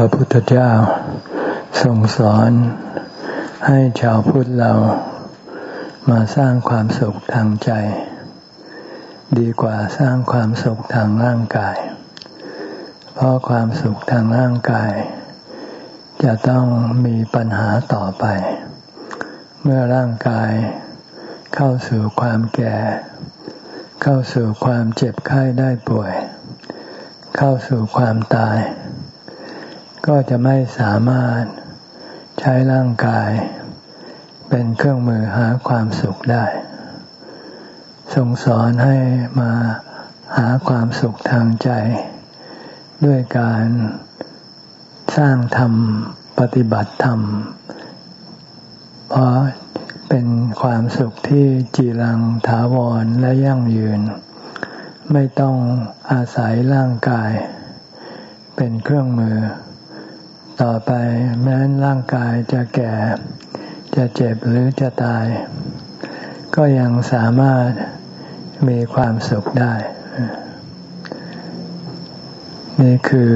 พระพุทธเจ้าทรงสอนให้ชาวพุทธเรามาสร้างความสุขทางใจ ดีกว่าสร้างความสุขทางร่างกาย เพราะความสุขทางร่างกาย จะต้องมีปัญหาต่อไป เมื่อร่างกายเข้าสู่ความแก่ เข้าสู่ความเจ็บไข้ได้ป่วย เข้าสู่ความตาย ก็จะไม่สามารถใช้ร่างกาย เป็นเครื่องมือหาความสุขได้ทรงสอนให้มาหาความสุขทางใจ ด้วยการสร้างธรรมปฏิบัติธรรม เพราะเป็นความสุขที่จีรังถาวรและยั่งยืน ไม่ต้องอาศัยร่างกาย เป็นเครื่องมือ ต่อไปแม้ร่างกายจะแก่ จะเจ็บหรือจะตาย ก็ยังสามารถมีความสุขได้ นี่คือ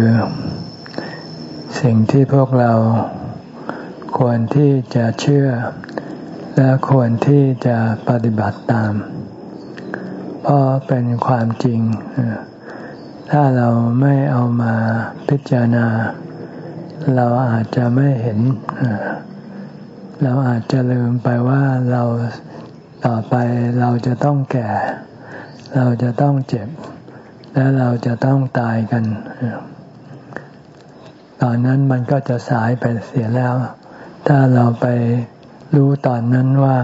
สิ่งที่พวกเราควรที่จะเชื่อ และควรที่จะปฏิบัติตาม เพราะเป็นความจริง ถ้าเราไม่เอามาพิจารณา เราอาจจะไม่เห็น เราอาจจะลืมไปว่าเราต่อไปเราจะต้องแก่ เราจะต้องเจ็บ และเราจะต้องตายกัน ตอนนั้นมันก็จะสายไปเสียแล้ว ถ้าเราไปรู้ตอนนั้นว่า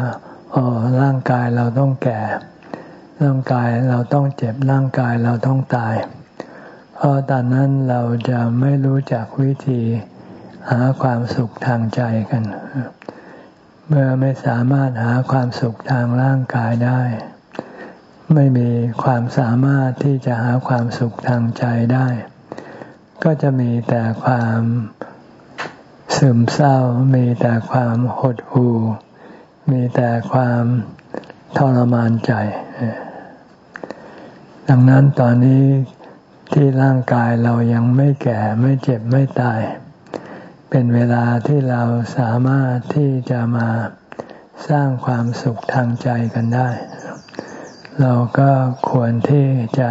อ๋อร่างกายเราต้องแก่ ร่างกายเราต้องเจ็บ ร่างกายเราต้องตาย เพราะตอนนั้นเราจะไม่รู้จักวิธีหาความสุขทางใจกัน เมื่อไม่สามารถหาความสุขทางร่างกายได้ ไม่มีความสามารถที่จะหาความสุขทางใจได้ ก็จะมีแต่ความซึมเศร้า มีแต่ความหดหู่ มีแต่ความทรมานใจ ดังนั้นตอนนี้ ที่ร่างกายเรายังไม่แก่ไม่เจ็บไม่ตาย เป็นเวลาที่เราสามารถที่จะมาสร้างความสุขทางใจกันได้ เราก็ควรที่จะ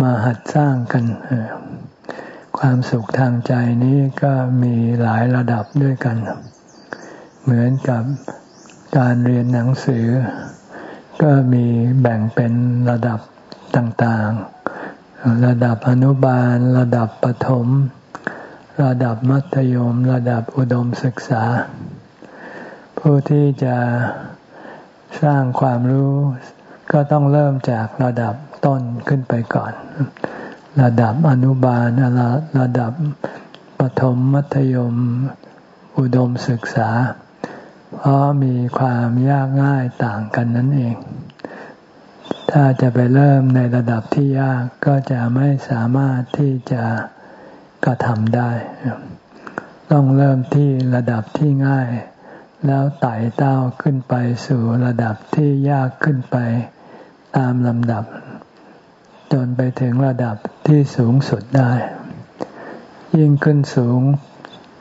มาหัดสร้างกัน ความสุขทางใจนี้ก็มีหลายระดับด้วยกัน เหมือนกับการเรียนหนังสือ ก็มีแบ่งเป็นระดับต่างๆ ระดับอนุบาล ระดับปถม ระดับมัธยม ระดับอุดมศึกษา ผู้ที่จะสร้างความรู้ก็ต้องเริ่มจากระดับต้นขึ้นไปก่อน ระดับอนุบาลระระดับปถมมัธยม อุดมศึกษา เพราะมีความยากง่ายต่างกันนั่นเอง ถ้าจะไปเริ่มในระดับที่ยากก็จะไม่สามารถที่จะกระทำได้ ต้องเริ่มที่ระดับที่ง่าย แล้วไต่เต้าขึ้นไปสู่ระดับที่ยากขึ้นไปตามลำดับ จนไปถึงระดับที่สูงสุดได้ ยิ่งขึ้นสูง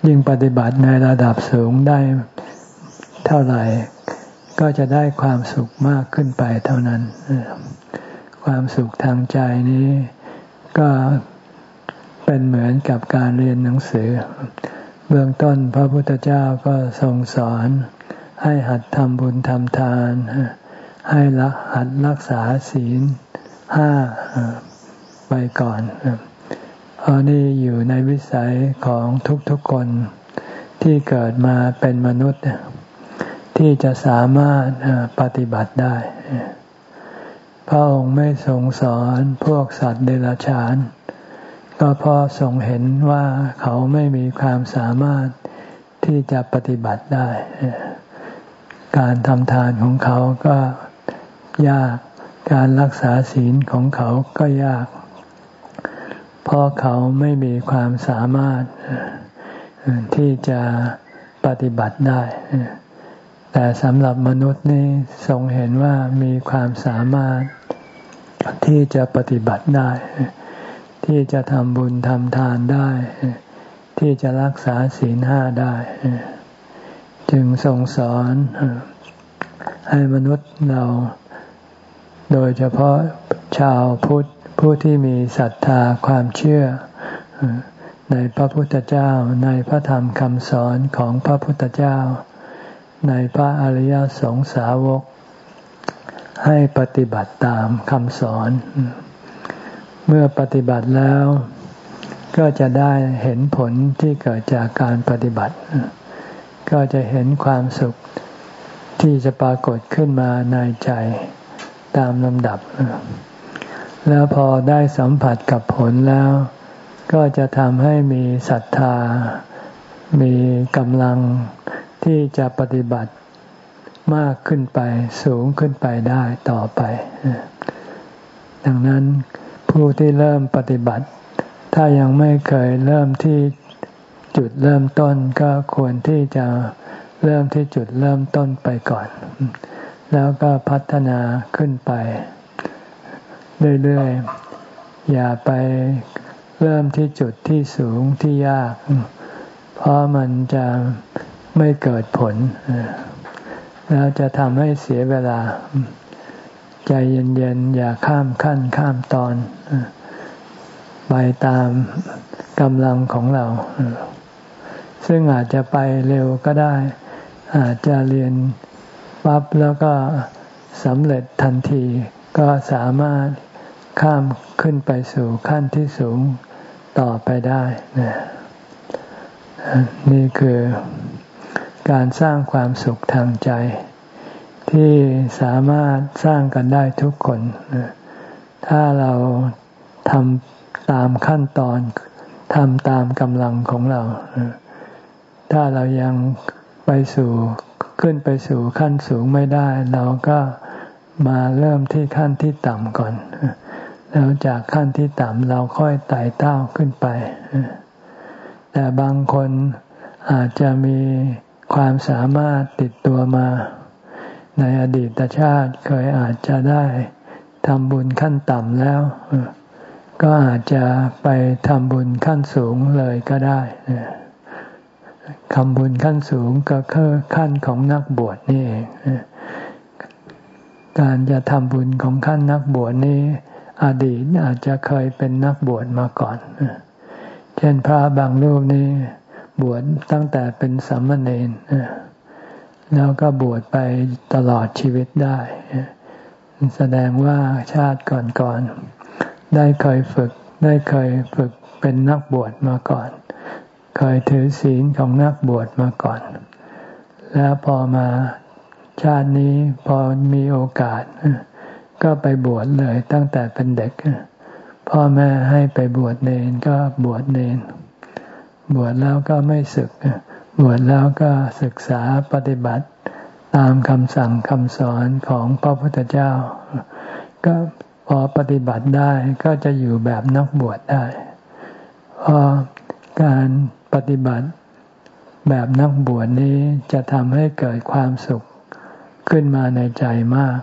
ยิ่งปฏิบัติในระดับสูงได้เท่าไหร่ ก็จะได้ความสุขมากขึ้นไปเท่านั้น ความสุขทางใจนี้ก็เป็นเหมือนกับการเรียนหนังสือ เบื้องต้นพระพุทธเจ้าก็ทรงสอนให้หัดทำบุญทำทาน ให้ละหัดรักษาศีลห้าไปก่อนเพราะนี่อยู่ในวิสัยของทุกๆคนที่เกิดมาเป็นมนุษย์ ที่จะสามารถปฏิบัติได้ พระองค์ไม่ทรงสอนพวกสัตว์เดรัจฉาน ก็เพราะทรงเห็นว่าเขาไม่มีความสามารถที่จะปฏิบัติได้ การทำทานของเขาก็ยาก การรักษาศีลของเขาก็ยาก เพราะเขาไม่มีความสามารถที่จะปฏิบัติได้ แต่สำหรับมนุษย์นี่ทรงเห็นว่ามีความสามารถที่จะปฏิบัติได้ ที่จะทำบุญทำทานได้ ที่จะรักษาศีลห้าได้ จึงทรงสอนให้มนุษย์เรา โดยเฉพาะชาวพุทธผู้ที่มีศรัทธาความเชื่อ ในพระพุทธเจ้าในพระธรรมคำสอนของพระพุทธเจ้า ในพระอริยสงสาวก ให้ปฏิบัติตามคำสอน เมื่อปฏิบัติแล้ว ก็จะได้เห็นผลที่เกิดจากการปฏิบัติ ก็จะเห็นความสุขที่จะปรากฏขึ้นมาในใจตามลำดับ แล้วพอได้สัมผัสกับผลแล้ว ก็จะทำให้มีศรัทธา มีกำลัง ที่จะปฏิบัติมากขึ้นไปสูงขึ้นไปได้ต่อไป ดังนั้นผู้ที่เริ่มปฏิบัติ ถ้ายังไม่เคยเริ่มที่จุดเริ่มต้นก็ควรที่จะเริ่มที่จุดเริ่มต้นไปก่อน แล้วก็พัฒนาขึ้นไป เรื่อยๆ อย่าไปเริ่มที่จุดที่สูงที่ยาก เพราะมันจะ ไม่เกิดผล แล้วจะทำให้เสียเวลา ใจเย็นๆ อย่าข้ามขั้นข้ามตอน ไปตามกำลังของเรา ซึ่งอาจจะไปเร็วก็ได้ อาจจะเรียนปั๊บแล้วก็สำเร็จทันที ก็สามารถข้ามขึ้นไปสู่ขั้นที่สูงต่อไปได้นะนี่คือ การสร้างความสุขทางใจ ที่สามารถสร้างกันได้ทุกคน ถ้าเราทำตามขั้นตอนทำตามกำลังของเรา ถ้าเรายังไปสู่ขึ้นไปสู่ขั้นสูงไม่ได้ เราก็มาเริ่มที่ขั้นที่ต่ำก่อน แล้วจากขั้นที่ต่ำเราค่อยไต่เต้าขึ้นไป แต่บางคนอาจจะมี ความสามารถติดตัวมา ในอดีตชาติเคยอาจจะได้ทำบุญขั้นต่ำแล้ว ก็อาจจะไปทำบุญขั้นสูงเลยก็ได้คำบุญขั้นสูงก็คือขั้นของนักบวชนี่เองการจะทำบุญของขั้นนักบวชนี้อดีตอาจจะเคยเป็นนักบวชมาก่อน เช่นพระบางรูปนี้ บวชตั้งแต่เป็นสามเณรแล้วก็บวชไปตลอดชีวิตได้ แสดงว่าชาติก่อนๆได้เคยฝึกได้เคยฝึกเป็นนักบวชมาก่อน เคยถือศีลของนักบวชมาก่อน แล้วพอมาชาตินี้พอมีโอกาส ก็ไปบวชเลยตั้งแต่เป็นเด็ก พ่อแม่ให้ไปบวชเนนก็บวชเนน บวชแล้วก็ไม่ศึก บวชแล้วก็ศึกษาปฏิบัติตามคำสั่งคำสอนของพระพุทธเจ้า ก็พอปฏิบัติได้ก็จะอยู่แบบนักบวชได้พอการปฏิบัติแบบนักบวชนี้จะทำให้เกิดความสุขขึ้นมาในใจมาก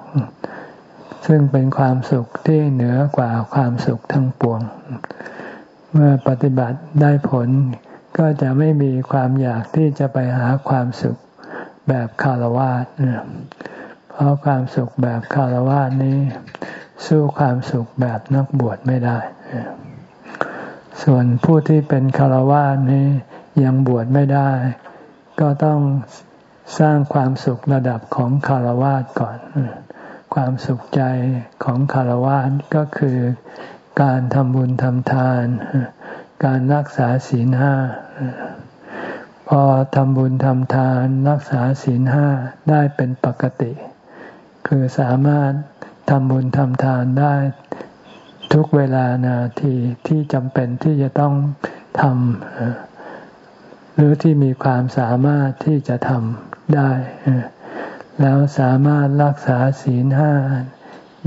ซึ่งเป็นความสุขที่เหนือกว่าความสุขทั้งปวง เมื่อปฏิบัติได้ผล ก็จะไม่มีความอยากที่จะไปหาความสุขแบบคารวะเพราะความสุขแบบคารวะนี้ สู้ความสุขแบบนักบวชไม่ได้ ส่วนผู้ที่เป็นคารวะนี้ยังบวชไม่ได้ ก็ต้องสร้างความสุขระดับของคารวะก่อน ความสุขใจของคารวะก็คือการทำบุญทำทาน การรักษาศีลห้า พอทำบุญทำทานรักษาศีลห้าได้เป็นปกติ คือสามารถทำบุญทำทานได้ทุกเวลานาทีที่จำเป็นที่จะต้องทำหรือที่มีความสามารถที่จะทำได้ แล้วสามารถรักษาศีลห้า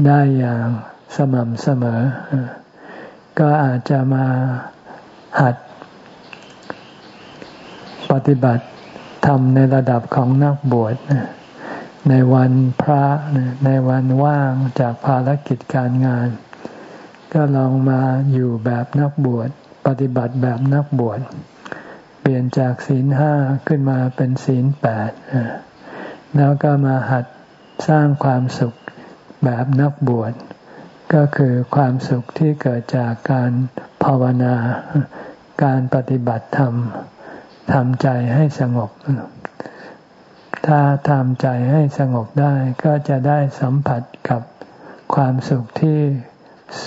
ได้อย่างสม่ำเสมอ ก็อาจจะมา หัด ปฏิบัติทำในระดับของนักบวชในวันพระในวันว่างจากภารกิจการงาน ก็ลองมาอยู่แบบนักบวช ปฏิบัติแบบนักบวช เปลี่ยนจากศีลห้าขึ้นมาเป็นศีลแปดแล้วก็มาหัดสร้างความสุขแบบนักบวช ก็คือความสุขที่เกิดจากการภาวนา การปฏิบัติธรรมทำใจให้สงบ ถ้าทำใจให้สงบได้ก็จะได้สัมผัสกับความสุขที่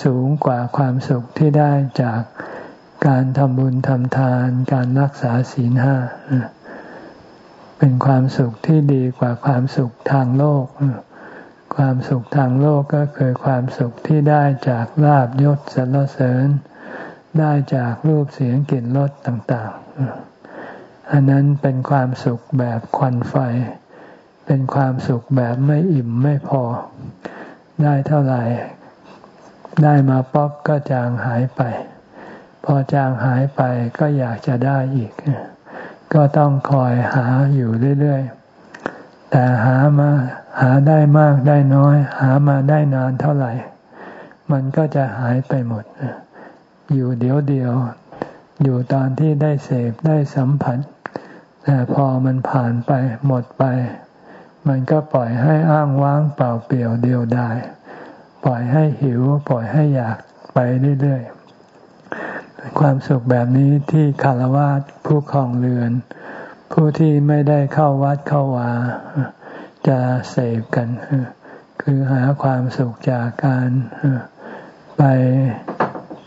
สูงกว่าความสุขที่ได้จากการทำบุญทำทาน การรักษาศีลห้า เป็นความสุขที่ดีกว่าความสุขทางโลก ความสุขทางโลกก็คือความสุขที่ได้จากลาบยศสรรเสริญ ได้จากรูปเสียงกลิ่นรสต่าง ๆ อันนั้นเป็นความสุขแบบควันไฟ เป็นความสุขแบบไม่อิ่มไม่พอ ได้เท่าไหร่ ได้มาป๊อบก็จางหายไป พอจางหายไปก็อยากจะได้อีก ก็ต้องคอยหาอยู่เรื่อย ๆ แต่หามา หาได้มากได้น้อย หามาได้นานเท่าไหร่ มันก็จะหายไปหมด อยู่เดียวเดียว อยู่ตอนที่ได้เสพได้สัมผัส แต่พอมันผ่านไปหมดไป มันก็ปล่อยให้อ้างว้างเปล่าเปลี่ยวเดียวดายปล่อยให้หิวปล่อยให้อยากไปเรื่อยๆ ความสุขแบบนี้ที่คารวะผู้คลองเรือน ผู้ที่ไม่ได้เข้าวัดเข้าวา จะเสพกัน คือหาความสุขจากการไป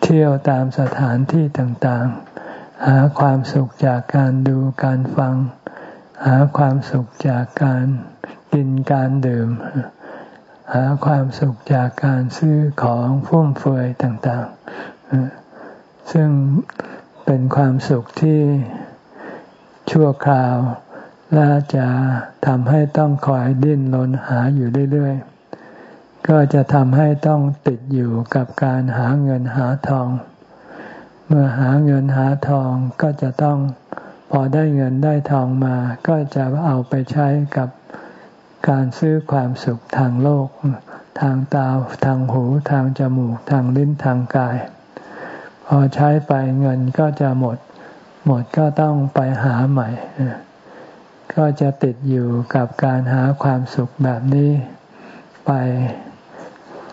เที่ยวตามสถานที่ต่างๆ หาความสุขจากการดูการฟัง หาความสุขจากการกินการดื่ม หาความสุขจากการซื้อของฟุ่มเฟือยต่างๆ ซึ่งเป็นความสุขที่ชั่วคราว และจะทำให้ต้องคอยดิ้นรนหาอยู่เรื่อยๆ ก็จะทำให้ต้องติดอยู่กับการหาเงินหาทอง เมื่อหาเงินหาทองก็จะต้องพอได้เงินได้ทองมา ก็จะเอาไปใช้กับการซื้อความสุขทางโลก ทางตาทางหูทางจมูก ทางลิ้นทางกาย พอใช้ไปเงินก็จะหมด หมดก็ต้องไปหาใหม่ ก็จะติดอยู่กับการหาความสุขแบบนี้ไป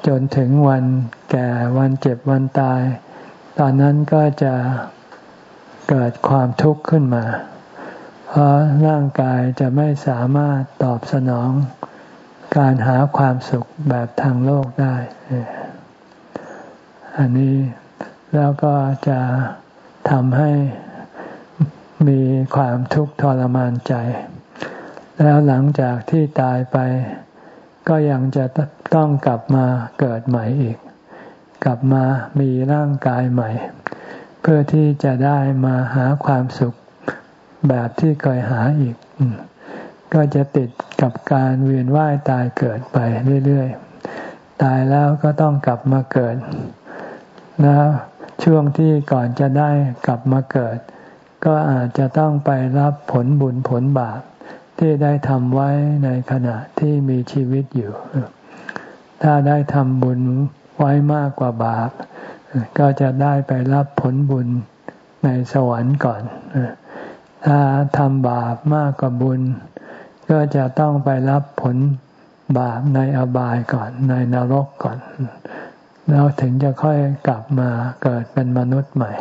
จนถึงวันแก่วันเจ็บวันตาย ตอนนั้นก็จะเกิดความทุกข์ขึ้นมา เพราะร่างกายจะไม่สามารถตอบสนอง การหาความสุขแบบทางโลกได้ อันนี้แล้วก็จะทำให้มีความทุกข์ทรมานใจ แล้วหลังจากที่ตายไป ก็ยังจะต้องกลับมาเกิดใหม่อีก กลับมามีร่างกายใหม่ เพื่อที่จะได้มาหาความสุขแบบที่เคยหาอีก ก็จะติดกับการเวียนว่ายตายเกิดไปเรื่อยๆ ตายแล้วก็ต้องกลับมาเกิด แล้วช่วงที่ก่อนจะได้กลับมาเกิด ก็อาจจะต้องไปรับผลบุญผลบาป ที่ได้ทำไว้ในขณะที่มีชีวิตอยู่ ถ้าได้ทำบุญไว้มากกว่าบาป ก็จะได้ไปรับผลบุญในสวรรค์ก่อน ถ้าทำบาปมากกว่าบุญ ก็จะต้องไปรับผลบาปในอบายก่อนในนรกก่อน แล้วถึงจะค่อยกลับมาเกิดเป็นมนุษย์ใหม่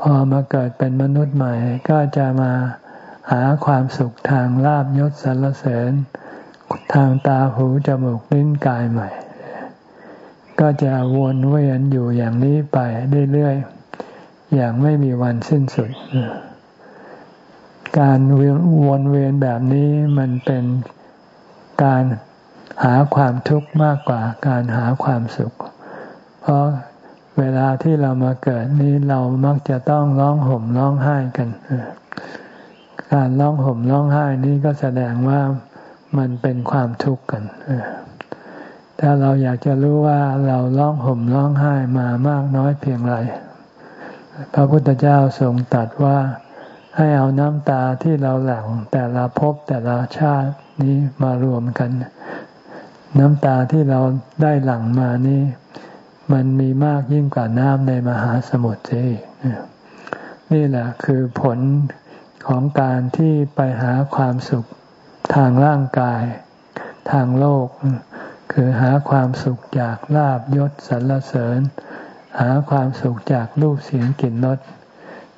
พอมาเกิดเป็นมนุษย์ใหม่ ก็จะมา หาความสุขทางลาบยศสรรเสริญ ทางตาหูจมูกลิ้นกายใหม่ ก็จะวนเวียนอยู่อย่างนี้ไปเรื่อยๆอย่างไม่มีวันสิ้นสุด การวนเวียนแบบนี้มันเป็นการหาความทุกข์มากกว่าการหาความสุข เพราะเวลาที่เรามาเกิดนี้เรามักจะต้องร้องห่มร้องไห้กัน การร้องห่มร้องไห้นี้ก็แสดงว่ามันเป็นความทุกข์กันถ้าเราอยากจะรู้ว่าเราร้องห่มร้องไห้มามากน้อยเพียงไร พระพุทธเจ้าทรงตรัสว่าให้เอาน้ำตาที่เราหลั่งแต่ละภพแต่ละชาตินี้มารวมกัน น้ำตาที่เราได้หลั่งมานี่มันมีมากยิ่งกว่าน้ำในมหาสมุทรเองนี่แหละคือผล ของการที่ไปหาความสุขทางร่างกาย ทางโลก คือหาความสุขจากลาบยศสรรเสริญ หาความสุขจากรูปเสียงกลิ่นรส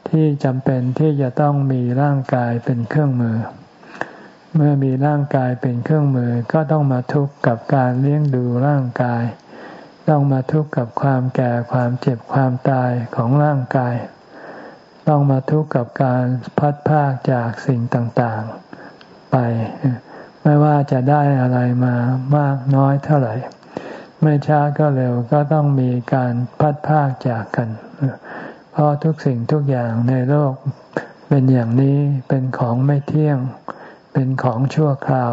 ที่จำเป็นที่จะต้องมีร่างกายเป็นเครื่องมือ เมื่อมีร่างกายเป็นเครื่องมือก็ต้องมาทุกข์กับการเลี้ยงดูร่างกาย ต้องมาทุกข์กับความแก่ความเจ็บความตายของร่างกาย ต้องมาทุกข์กับการพัดพากจากสิ่งต่างๆ ไป ไม่ว่าจะได้อะไรมามากน้อยเท่าไหร่ ไม่ช้าก็เร็วก็ต้องมีการพัดพากจากกัน เพราะทุกสิ่งทุกอย่างในโลกเป็นอย่างนี้เป็นของไม่เที่ยง เป็นของชั่วคราว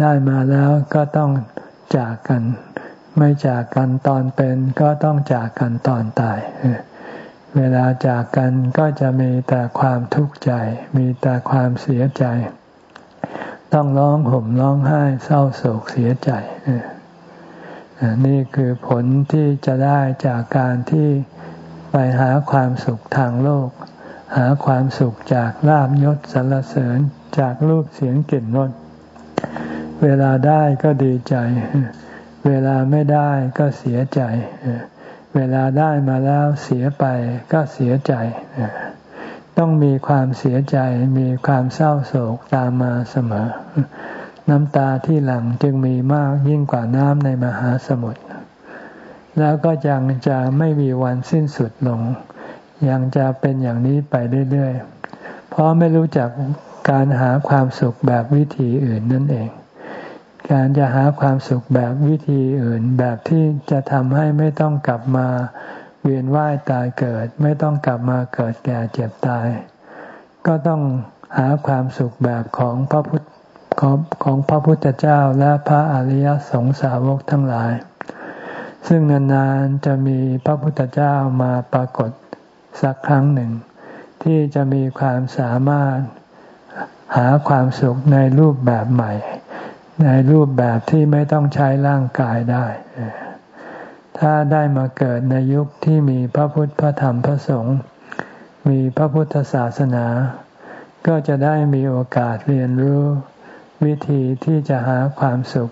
ได้มาแล้วก็ต้องจากกัน ไม่จากกันตอนเป็นก็ต้องจากกันตอนตายเเวลาจากกันก็จะมีแต่ความทุกข์ใจ มีแต่ความเสียใจ ต้องร้องห่มร้องไห้เศร้าโศกเสียใจนี่คือผลที่จะได้จากการที่ไปหาความสุขทางโลก หาความสุขจากลาบยศสรรเสริญจากรูปเสียงกลิ่นรสเวลาได้ก็ดีใจ เวลาไม่ได้ก็เสียใจ เวลาได้มาแล้วเสียไปก็เสียใจ ต้องมีความเสียใจมีความเศร้าโศกตามมาเสมอ น้ำตาที่หลังจึงมีมากยิ่งกว่าน้ำในมหาสมุทรแล้วก็ยังจะไม่มีวันสิ้นสุดลง ยังจะเป็นอย่างนี้ไปเรื่อยๆ เพราะไม่รู้จักการหาความสุขแบบวิธีอื่นนั่นเอง การจะหาความสุขแบบวิธีอื่น แบบที่จะทำให้ไม่ต้องกลับมาเวียนว่ายตายเกิด ไม่ต้องกลับมาเกิดแก่เจ็บตาย ก็ต้องหาความสุขแบบของพระพุทธของของพระพุทธเจ้าและพระอริยสงสาวกทั้งหลาย ซึ่งนานๆจะมีพระพุทธเจ้ามาปรากฏสักครั้งหนึ่ง ที่จะมีความสามารถหาความสุขในรูปแบบใหม่ ในรูปแบบที่ไม่ต้องใช้ร่างกายได้ ถ้าได้มาเกิดในยุคที่มีพระพุทธพระธรรมพระสงฆ์ มีพระพุทธศาสนา ก็จะได้มีโอกาสเรียนรู้ วิธีที่จะหาความสุข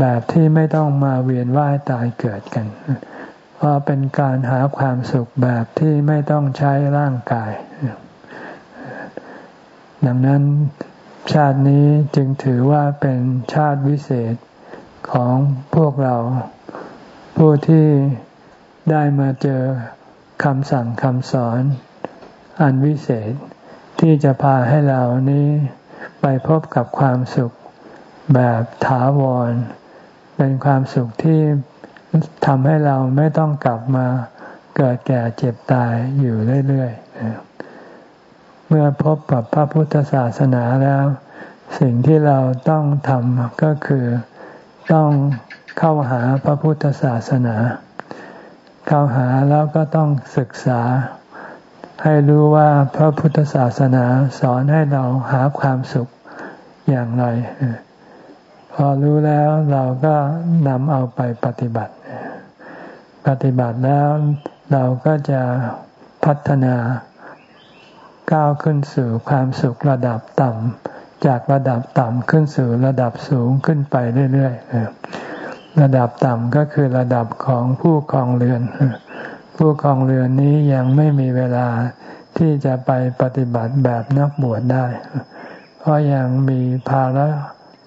แบบที่ไม่ต้องมาเวียนว่ายตายเกิดกัน เพราะเป็นการหาความสุขแบบที่ไม่ต้องใช้ร่างกาย ดังนั้น ชาตินี้จึงถือว่าเป็นชาติวิเศษของพวกเรา ผู้ที่ได้มาเจอคำสั่งคำสอน อันวิเศษที่จะพาให้เรานี้ไปพบกับความสุขแบบถาวร เป็นความสุขที่ทำให้เราไม่ต้องกลับมาเกิดแก่เจ็บตายอยู่เรื่อยๆ เมื่อพบกับพระพุทธศาสนาแล้ว สิ่งที่เราต้องทำก็คือต้องเข้าหาพระพุทธศาสนา เข้าหาแล้วก็ต้องศึกษา ให้รู้ว่าพระพุทธศาสนาสอนให้เราหาความสุขอย่างไร พอรู้แล้วเราก็นำเอาไปปฏิบัติ ปฏิบัติแล้วเราก็จะพัฒนา ก้าวขึ้นสู่ความสุขระดับต่ำจากระดับต่ำขึ้นสู่ระดับสูงขึ้นไปเรื่อยๆระดับต่ำก็คือระดับของผู้ครองเรือน ผู้ครองเรือนนี้ยังไม่มีเวลาที่จะไปปฏิบัติแบบนักบวชได้ เพราะยังมีภาระ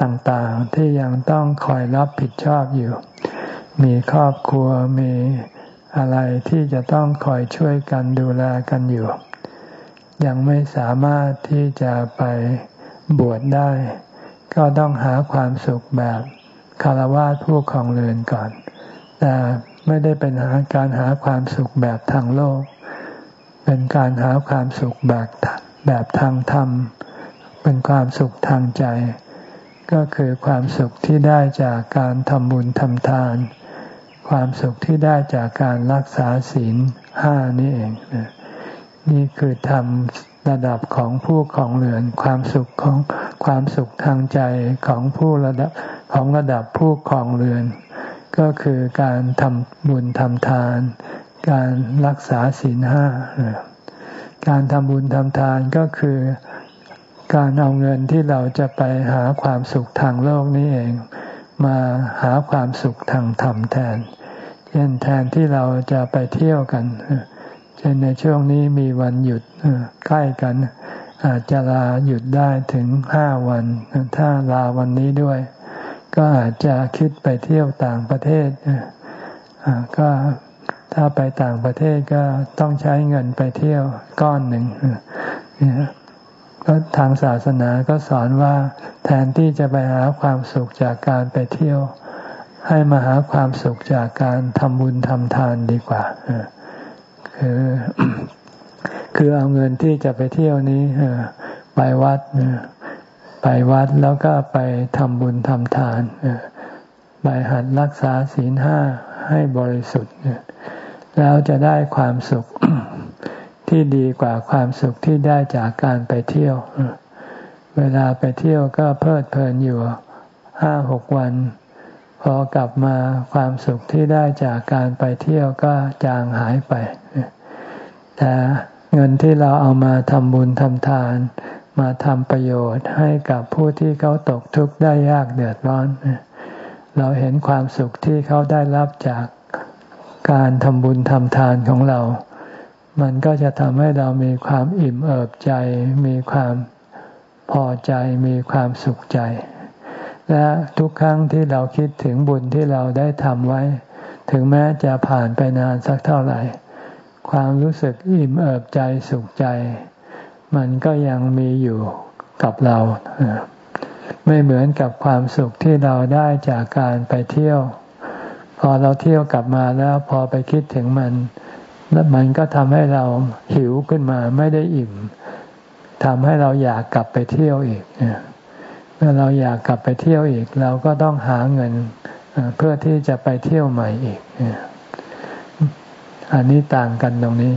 ต่างๆ ที่ยังต้องคอยรับผิดชอบอยู่ มีครอบครัวมีอะไรที่จะต้องคอยช่วยกันดูแลกันอยู่ ยังไม่สามารถที่จะไปบวชได้ ก็ต้องหาความสุขแบบคารวะผู้ของเรือนก่อน แต่ไม่ได้เป็นหาการหาความสุขแบบทางโลก เป็นการหาความสุขแบบแบบทางธรรม เป็นความสุขทางใจ ก็คือความสุขที่ได้จากการทำบุญทำทาน ความสุขที่ได้จากการรักษาศีลห้านี่เองนี่ นี่คือทำระดับของผู้ของเรือนความสุขของความสุขทางใจของผู้ระดับของระดับผู้ของเรือน ก็คือการทำบุญทำทาน การรักษาศีลห้าการทำบุญทำทานก็คือการเอาเงินที่เราจะไปหาความสุขทางโลกนี้เอง มาหาความสุขทางธรรมแทน เช่นแทนที่เราจะไปเที่ยวกันเช่นในช่วงนี้มีวันหยุดใกล้กัน อาจจะลาหยุดได้ถึงห้าวัน ถ้าลาวันนี้ด้วย ก็อาจจะคิดไปเที่ยวต่างประเทศก็ถ้าไปต่างประเทศก็ต้องใช้เงินไปเที่ยวก้อนหนึ่งก็ทางศาสนาก็สอนว่าแทนที่จะไปหาความสุขจากการไปเที่ยว ให้มาหาความสุขจากการทำบุญทำทานดีกว่า คือคือเอาเงินที่จะไปเที่ยวนี้ไปวัดไปวัดแล้วก็ไปทำบุญทำทานไปหัดรักษาศีลห้าให้บริสุทธิ์แล้วจะได้ความสุขที่ดีกว่าความสุขที่ได้จากการไปเที่ยว เวลาไปเที่ยวก็เพลิดเพลินอยู่ห้าหกวัน พอกลับมาความสุขที่ได้จากการไปเที่ยวก็จางหายไป แต่เงินที่เราเอามาทำบุญทำทาน มาทำประโยชน์ให้กับผู้ที่เขาตกทุกข์ได้ยากเดือดร้อน เราเห็นความสุขที่เขาได้รับจากการทำบุญทำทานของเรา มันก็จะทำให้เรามีความอิ่มเอิบใจ มีความพอใจ มีความสุขใจ และทุกครั้งที่เราคิดถึงบุญที่เราได้ทำไว้ ถึงแม้จะผ่านไปนานสักเท่าไหร่ ความรู้สึกอิ่มเอิบใจสุขใจ มันก็ยังมีอยู่กับเราไม่เหมือนกับความสุขที่เราได้จากการไปเที่ยว พอเราเที่ยวกลับมาแล้วพอไปคิดถึงมัน แล้วมันก็ทำให้เราหิวขึ้นมาไม่ได้อิ่มทำให้เราอยากกลับไปเที่ยวอีกเเมื่อเราอยากกลับไปเที่ยวอีก เราก็ต้องหาเงินเพื่อที่จะไปเที่ยวใหม่อีก อันนี้ต่างกันตรงนี้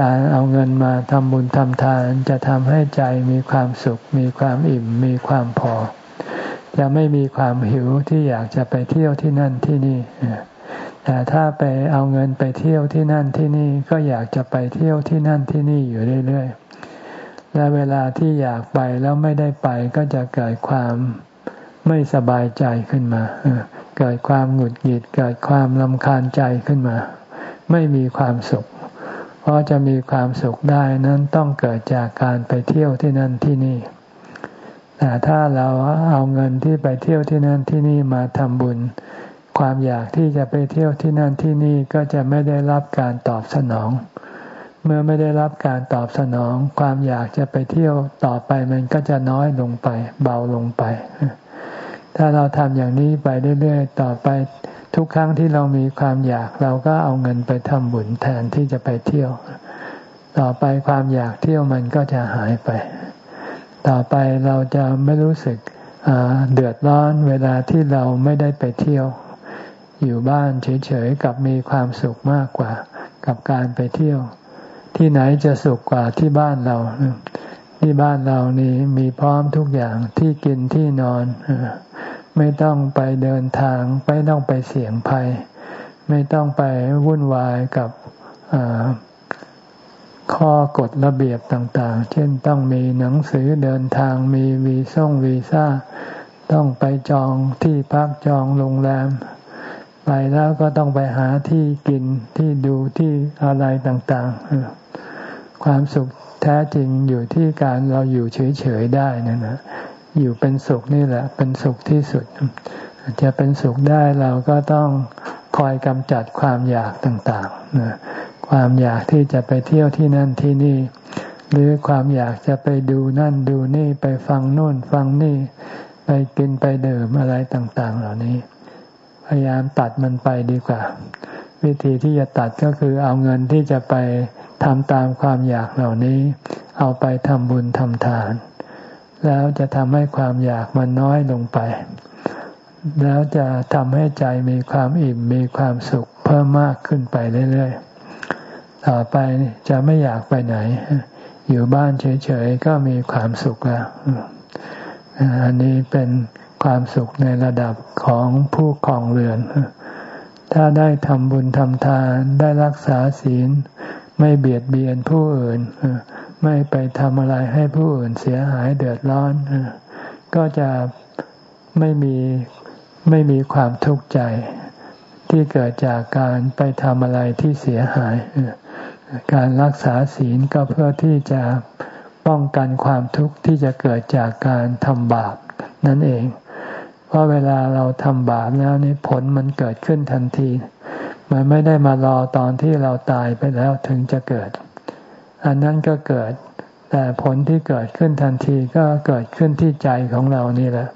การเอาเงินมาทำบุญทำทานจะทำให้ใจมีความสุข มีความอิ่ม มีความพอ จะไม่มีความหิวที่อยากจะไปเที่ยวที่นั่นที่นี่แต่ถ้าไปเอาเงินไปเที่ยวที่นั่นที่นี่ก็อยากจะไปเที่ยวที่นั่นที่นี่อยู่เรื่อยๆ และเวลาที่อยากไปแล้วไม่ได้ไปก็จะเกิดความไม่สบายใจขึ้นมา เกิดความหงุดหงิด เกิดความลำคาญใจขึ้นมา ไม่มีความสุข เพราะจะมีความสุขได้นั้นต้องเกิดจากการไปเที่ยวที่นั่นที่นี่ แต่ถ้าเราเอาเงินที่ไปเที่ยวที่นั่นที่นี่มาทำบุญ ความอยากที่จะไปเที่ยวที่นั่นที่นี่ก็จะไม่ได้รับการตอบสนอง เมื่อไม่ได้รับการตอบสนอง ความอยากจะไปเที่ยวต่อไปมันก็จะน้อยลงไป เบาลงไป ถ้าเราทำอย่างนี้ไปเรื่อยๆต่อไป ทุกครั้งที่เรามีความอยากเราก็เอาเงินไปทำบุญแทนที่จะไปเที่ยว ต่อไปความอยากเที่ยวมันก็จะหายไป ต่อไปเราจะไม่รู้สึกเดือดร้อนเวลาที่เราไม่ได้ไปเที่ยว อยู่บ้านเฉยๆกับมีความสุขมากกว่า กับการไปเที่ยว ที่ไหนจะสุขกว่าที่บ้านเรา ที่บ้านเรานี่มีพร้อมทุกอย่างที่กินที่นอน ไม่ต้องไปเดินทาง ไม่ต้องไปเสี่ยงภัย ไม่ต้องไปวุ่นวายกับข้อกฎระเบียบต่างๆ เช่นต้องมีหนังสือเดินทางมีวีซ่งวีซ่า ต้องไปจองที่พักจองโรงแรม ไปแล้วก็ต้องไปหาที่กินที่ดูที่อะไรต่างๆ ความสุขแท้จริงอยู่ที่การเราอยู่เฉยๆได้นั่นนะอยู่เป็นสุขนี่แหละ เป็นสุขที่สุด จะเป็นสุขได้เราก็ต้องคอยกำจัดความอยากต่างๆความอยากที่จะไปเที่ยวที่นั่นที่นี่ หรือความอยากจะไปดูนั่นดูนี่ไปฟังโน่นฟังนี่ ไปกินไปเดื่มอะไรต่าง ๆ เหล่านี้ พยายามตัดมันไปดีกว่า วิธีที่จะตัดก็คือเอาเงินที่จะไปทำตามความอยากเหล่านี้ เอาไปทำบุญทำทาน แล้วจะทำให้ความอยากมันน้อยลงไป แล้วจะทำให้ใจมีความอิ่มมีความสุขเพิ่มมากขึ้นไปเรื่อยๆ ต่อไปจะไม่อยากไปไหน อยู่บ้านเฉยๆ ก็มีความสุขแล้ว อันนี้เป็นความสุขในระดับของผู้ครองเรือน ถ้าได้ทำบุญทำทานได้รักษาศีล ไม่เบียดเบียนผู้อื่น ไม่ไปทำอะไรให้ผู้อื่นเสียหายเดือดร้อน ก็จะไม่มีไม่มีความทุกข์ใจ ที่เกิดจากการไปทำอะไรที่เสียหาย การรักษาศีลก็เพื่อที่จะป้องกันความทุกข์ที่จะเกิดจากการทำบาปนั่นเอง เพราะเวลาเราทำบาปแล้วนี่ผลมันเกิดขึ้นทันที มันไม่ได้มารอตอนที่เราตายไปแล้วถึงจะเกิด อันนั้นก็เกิด แต่ผลที่เกิดขึ้นทันทีก็เกิดขึ้นที่ใจของเรานี่แหละ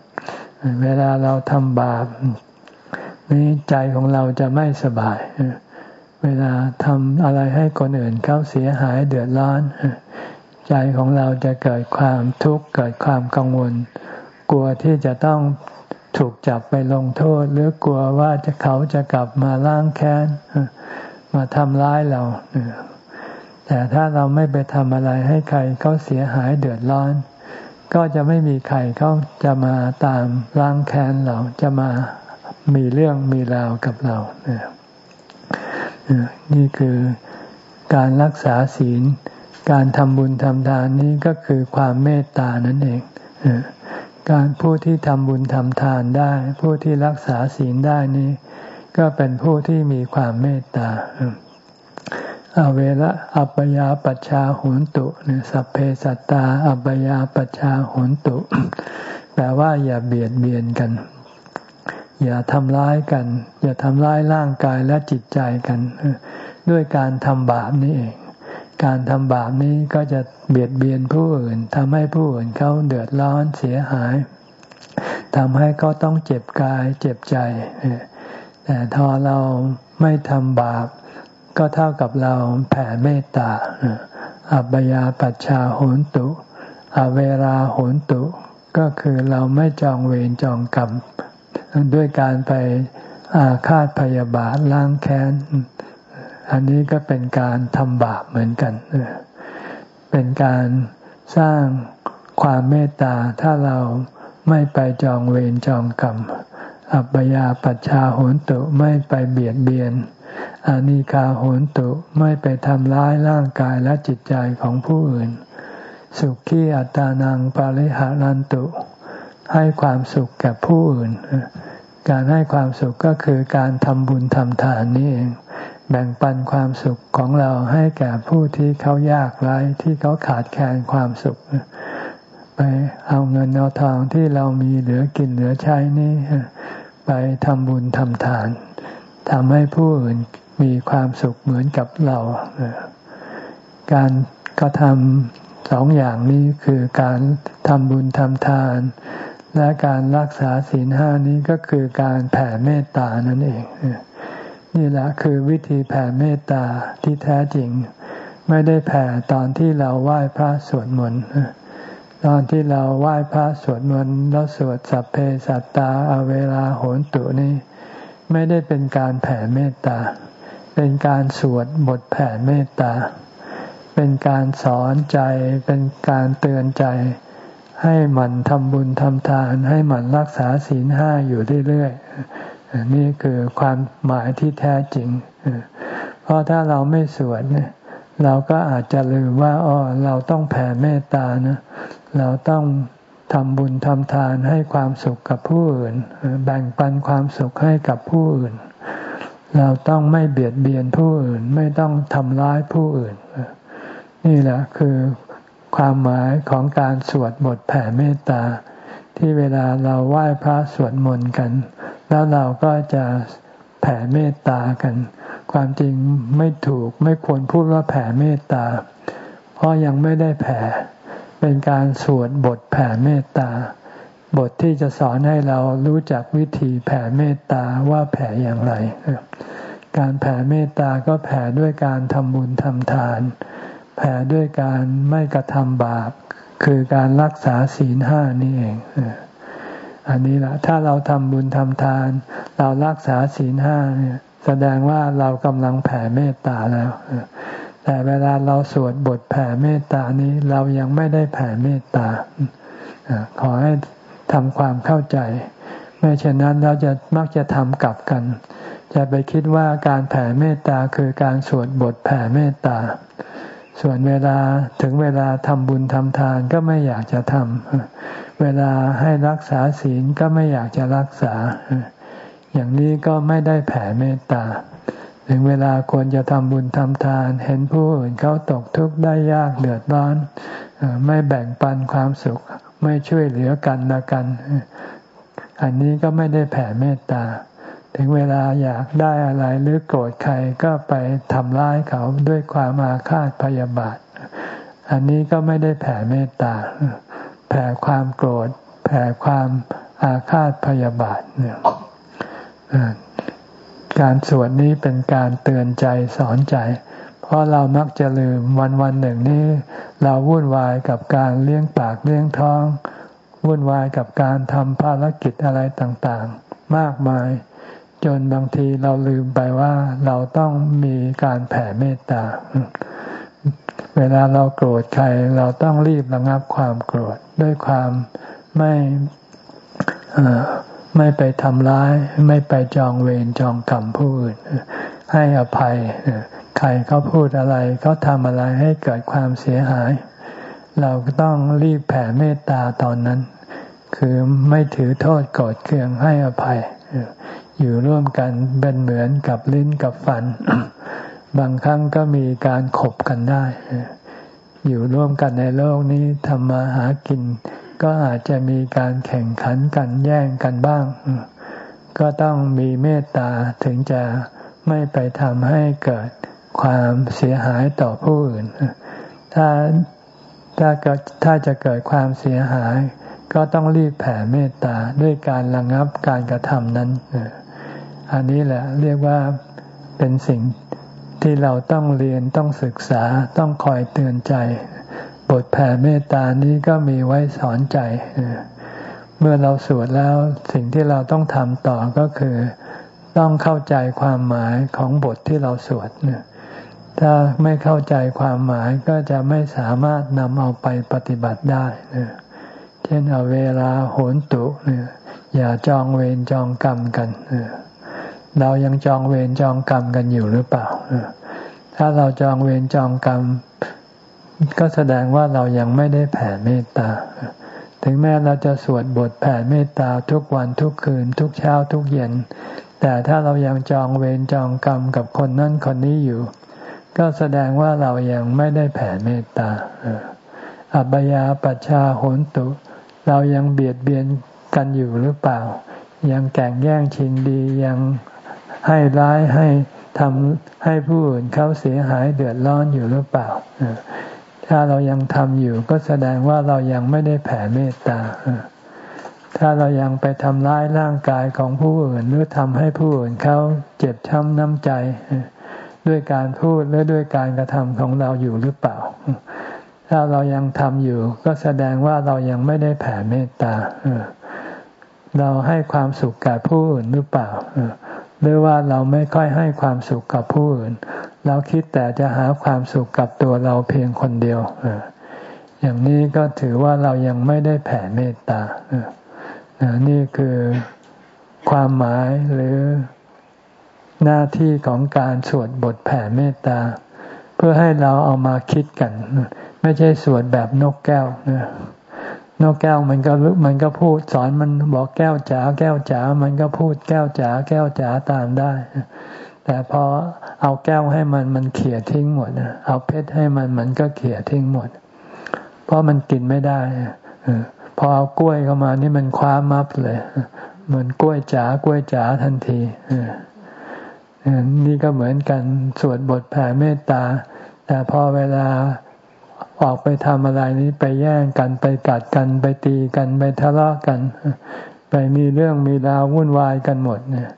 เวลาเราทำบาปนี่ใจของเราจะไม่สบาย เวลาทำอะไรให้คนอื่นเขาเสียหายเดือดร้อน ใจของเราจะเกิดความทุกข์เกิดความกังวล กลัวที่จะต้อง ถูกจับไปลงโทษ หรือกลัวว่าจะเขาจะกลับมาล้างแค้น มาทำร้ายเรา แต่ถ้าเราไม่ไปทำอะไรให้ใครเขาเสียหายเดือดร้อน ก็จะไม่มีใครเขาจะมาตามล้างแค้นเราจะมามีเรื่องมีราวกับเรา นี่คือการรักษาศีล การทำบุญทำทานนี้ก็คือความเมตตานั่นเอง การผู้ที่ทำบุญทำทานได้ ผู้ที่รักษาศีลได้นี้ ก็เป็นผู้ที่มีความเมตตาอเวละอัปยาปชาหุนตุเนี่ยสัพเพสัตตาอัปยาปชาหุนตุ แปลว่าอย่าเบียดเบียนกัน อย่าทำร้ายกัน อย่าทำร้ายร่างกายและจิตใจกัน ด้วยการทำบาปนี่เอง การทำบาปนี้ก็จะเบียดเบียนผู้อื่นทำให้ผู้อื่นเขาเดือดร้อนเสียหายทำให้เขาต้องเจ็บกายเจ็บใจแต่ถ้าเราไม่ทำบาป ก็เท่ากับเราแผ่เมตตาอัปยาปัชชาโหนตุ อเวราโหนตุ ก็คือเราไม่จองเวรจองกรรม ด้วยการไปอาฆาตพยาบาทล้างแค้น อันนี้ก็เป็นการทำบาปเหมือนกัน เป็นการสร้างความเมตตาถ้าเราไม่ไปจองเวรจองกรรม อัปยาปัชชาโหนตุไม่ไปเบียดเบียน อานิคาโหนตุไม่ไปทำร้ายร่างกายและจิตใจของผู้อื่น สุขีอัตานังปาริหารันตุ ให้ความสุขแก่ผู้อื่น การให้ความสุขก็คือการทำบุญทำทานนี่เอง แบ่งปันความสุขของเราให้แก่ผู้ที่เขายากไร้ที่เขาขาดแคลนความสุข ไปเอาเงินเอาทองที่เรามีเหลือกินเหลือใช้นี่ไปทำบุญทำทานทำให้ผู้อื่นมีความสุขเหมือนกับเราการกระทำสองอย่างนี้คือการทำบุญทำทาน และการรักษาศีลห้านี้ก็คือการแผ่เมตตานั่นเอง นี่แหละคือวิธีแผ่เมตตาที่แท้จริง ไม่ได้แผ่ตอนที่เราไหว้พระสวดมนต์ตอนที่เราไหว้พระสวดมนต์แล้วสวดสัพเพสัตตาอเวลาโหนตุนี่ไม่ได้เป็นการแผ่เมตตา เป็นการสวดบทแผ่เมตตา เป็นการสอนใจ เป็นการเตือนใจ ให้หมั่นทำบุญทำทาน ให้หมั่นรักษาศีลห้าอยู่เรื่อยๆ นี่คือความหมายที่แท้จริง เพราะถ้าเราไม่สวดเนี่ยเราก็อาจจะลืมว่าอ๋อเราต้องแผ่เมตตานะ เราต้องทำบุญทำทานให้ความสุขกับผู้อื่น แบ่งปันความสุขให้กับผู้อื่น เราต้องไม่เบียดเบียนผู้อื่น ไม่ต้องทำร้ายผู้อื่น นี่แหละคือความหมายของการสวดบทแผ่เมตตา ที่เวลาเราไหว้พระสวดมนต์กัน แล้วเราก็จะแผ่เมตตากัน ความจริงไม่ถูกไม่ควรพูดว่าแผ่เมตตา เพราะยังไม่ได้แผ่ เป็นการสวดบทแผ่เมตตา บทที่จะสอนให้เรารู้จักวิธีแผ่เมตตาว่าแผ่อย่างไร การแผ่เมตตาก็แผ่ด้วยการทำบุญทำทาน แผ่ด้วยการไม่กระทำบาป คือการรักษาศีลห้านี่เอง อันนี้แหละถ้าเราทำบุญทำทาน เรารักษาศีลห้าเนี่ยแสดงว่าเรากำลังแผ่เมตตาแล้ว แต่เวลาเราสวดบทแผ่เมตตานี้เรายังไม่ได้แผ่เมตตา ขอให้ทำความเข้าใจ ไม่เช่นนั้นเราจะมักจะทำกลับกัน จะไปคิดว่าการแผ่เมตตาคือการสวดบทแผ่เมตตา ส่วนเวลาถึงเวลาทำบุญทำทานก็ไม่อยากจะทำ เวลาให้รักษาศีลก็ไม่อยากจะรักษา อย่างนี้ก็ไม่ได้แผ่เมตตา ถึงเวลาควรจะทำบุญทำทาน เห็นผู้อื่นเขาตกทุกข์ได้ยากเดือดร้อน ไม่แบ่งปันความสุข ไม่ช่วยเหลือกันละกัน อันนี้ก็ไม่ได้แผ่เมตตา ถึงเวลาอยากได้อะไรหรือโกรธใครก็ไปทำร้ายเขาด้วยความอาฆาตพยาบาท อันนี้ก็ไม่ได้แผ่เมตตา ผ่ความโกรธ แผ่ความอาฆาตพยาบาทเนี่ยการสวดนี้เป็นการเตือนใจสอนใจ เพราะเรามักจะลืมวันวันหนึ่งนี้ เราวุ่นวายกับการเลี้ยงปากเลี้ยงท้อง วุ่นวายกับการทำภารกิจอะไรต่างๆ มากมาย จนบางทีเราลืมไปว่าเราต้องมีการแผ่เมตตา เวลาเราโกรธใครเราต้องรีบระงับความโกรธด้วยความไม่ไม่ไปทำร้าย ไม่ไปจองเวรจองกรรมผู้อื่นให้อภัยใครเขาพูดอะไรเขาทำอะไรให้เกิดความเสียหาย เราก็ต้องรีบแผ่เมตตาตอนนั้น คือไม่ถือโทษโกรธเคืองให้อภัย อยู่ร่วมกันเป็นเหมือนกับลิ้นกับฟัน บางครั้งก็มีการขบกันได้ อยู่ร่วมกันในโลกนี้ทำมาหากิน ก็อาจจะมีการแข่งขันกันแย่งกันบ้าง ก็ต้องมีเมตตาถึงจะไม่ไปทำให้เกิดความเสียหายต่อผู้อื่น ถ้าถ้าเกิดถ้าจะเกิดความเสียหาย ก็ต้องรีบแผ่เมตตาด้วยการระงับการกระทำนั้น อันนี้แหละเรียกว่าเป็นสิ่ง ที่เราต้องเรียนต้องศึกษาต้องคอยเตือนใจ บทแผ่เมตตานี้ก็มีไว้สอนใจ เมื่อเราสวดแล้วสิ่งที่เราต้องทำต่อก็คือ ต้องเข้าใจความหมายของบทที่เราสวดถ้าไม่เข้าใจความหมายก็จะไม่สามารถนำเอาไปปฏิบัติได้เช่นเอาเวลาโหนตุอย่าจองเวรจองกรรมกันเเรายังจองเวรจองกรรมกันอยู่หรือเปล่า ถ้าเราจองเวรจองกรรม ก็แสดงว่าเรายังไม่ได้แผ่เมตตา ถึงแม้เราจะสวดบทแผ่เมตตาทุกวันทุกคืน ทุกเช้าทุกเย็น แต่ถ้าเรายังจองเวรจองกรรมกับคนนั้นคนนี้อยู่ ก็แสดงว่าเรายังไม่ได้แผ่เมตตาอัปยาปัชชาโหนตุ เรายังเบียดเบียนกันอยู่หรือเปล่า ยังแก่งแย่งชิงดียัง ให้ร้ายให้ทำให้ผู้อื่นเขาเสียหายเดือดร้อนอยู่หรือเปล่า ถ้าเรายังทำอยู่ก็แสดงว่าเรายังไม่ได้แผ่เมตตา ถ้าเรายังไปทำร้ายร่างกายของผู้อื่นหรือทำให้ผู้อื่นเขาเจ็บช้ำน้ำใจ ด้วยการพูดหรือด้วยการกระทำของเราอยู่หรือเปล่า ถ้าเรายังทำอยู่ ก็แสดงว่าเรายังไม่ได้แผ่เมตตาเราให้ความสุขแกับผู้อื่นหรือเปล่า หรือว่าเราไม่ค่อยให้ความสุขกับผู้อื่น เราคิดแต่จะหาความสุขกับตัวเราเพียงคนเดียว อย่างนี้ก็ถือว่าเรายังไม่ได้แผ่เมตตา นี่คือความหมายหรือหน้าที่ของการสวดบทแผ่เมตตา เพื่อให้เราเอามาคิดกัน ไม่ใช่สวดแบบนกแก้วน นกแก้วมันก็มันก็พูดสอนมันบอกแก้วจ๋าแก้วจ๋ามันก็พูดแก้วจ๋าแก้วจ๋าตามได้ แต่พอเอาแก้วให้มันมันเขี่ยทิ้งหมดเอาเพชรให้มันมันก็เขี่ยทิ้งหมด เพราะมันกินไม่ได้พอเอากล้วยเข้ามานี่มันคว้ามับเลยเหมือนกล้วยจ๋ากล้วยจ๋าทันทีนี่ก็เหมือนกันสวดบทแผ่เมตตา แต่พอเวลา ออกไปทำอะไรนี้ไปแย่งกันไปกัดกันไปตีกันไปทะเลาะกัน ไปมีเรื่องมีราววุ่นวายกันหมดเนี่ย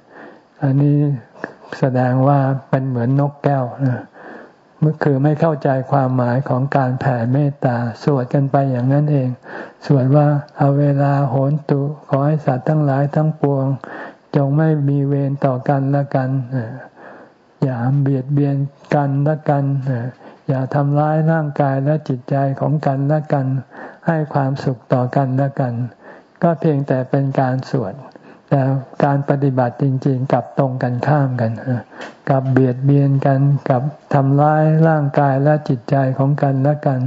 อันนี้แสดงว่าเป็นเหมือนนกแก้วนะมื่อคือไม่เข้าใจความหมายของการแผ่เมตตาสวดกันไปอย่างนั้นเอง สวดว่าเอาเวลาโหนตุขอให้สัตว์ทั้งหลายทั้งปวง จงไม่มีเวรต่อกันละกันอย่าเบียดเบียนกันละกัน อย่าทำร้ายร่างกายและจิตใจของกันและกัน ให้ความสุขต่อกันและกัน ก็เพียงแต่เป็นการสวดแต่การปฏิบัติจริง ๆกับตรงกันข้ามกันกับเบียดเบียนกันกับทำร้ายร่างกายและจิตใจของกันและกัน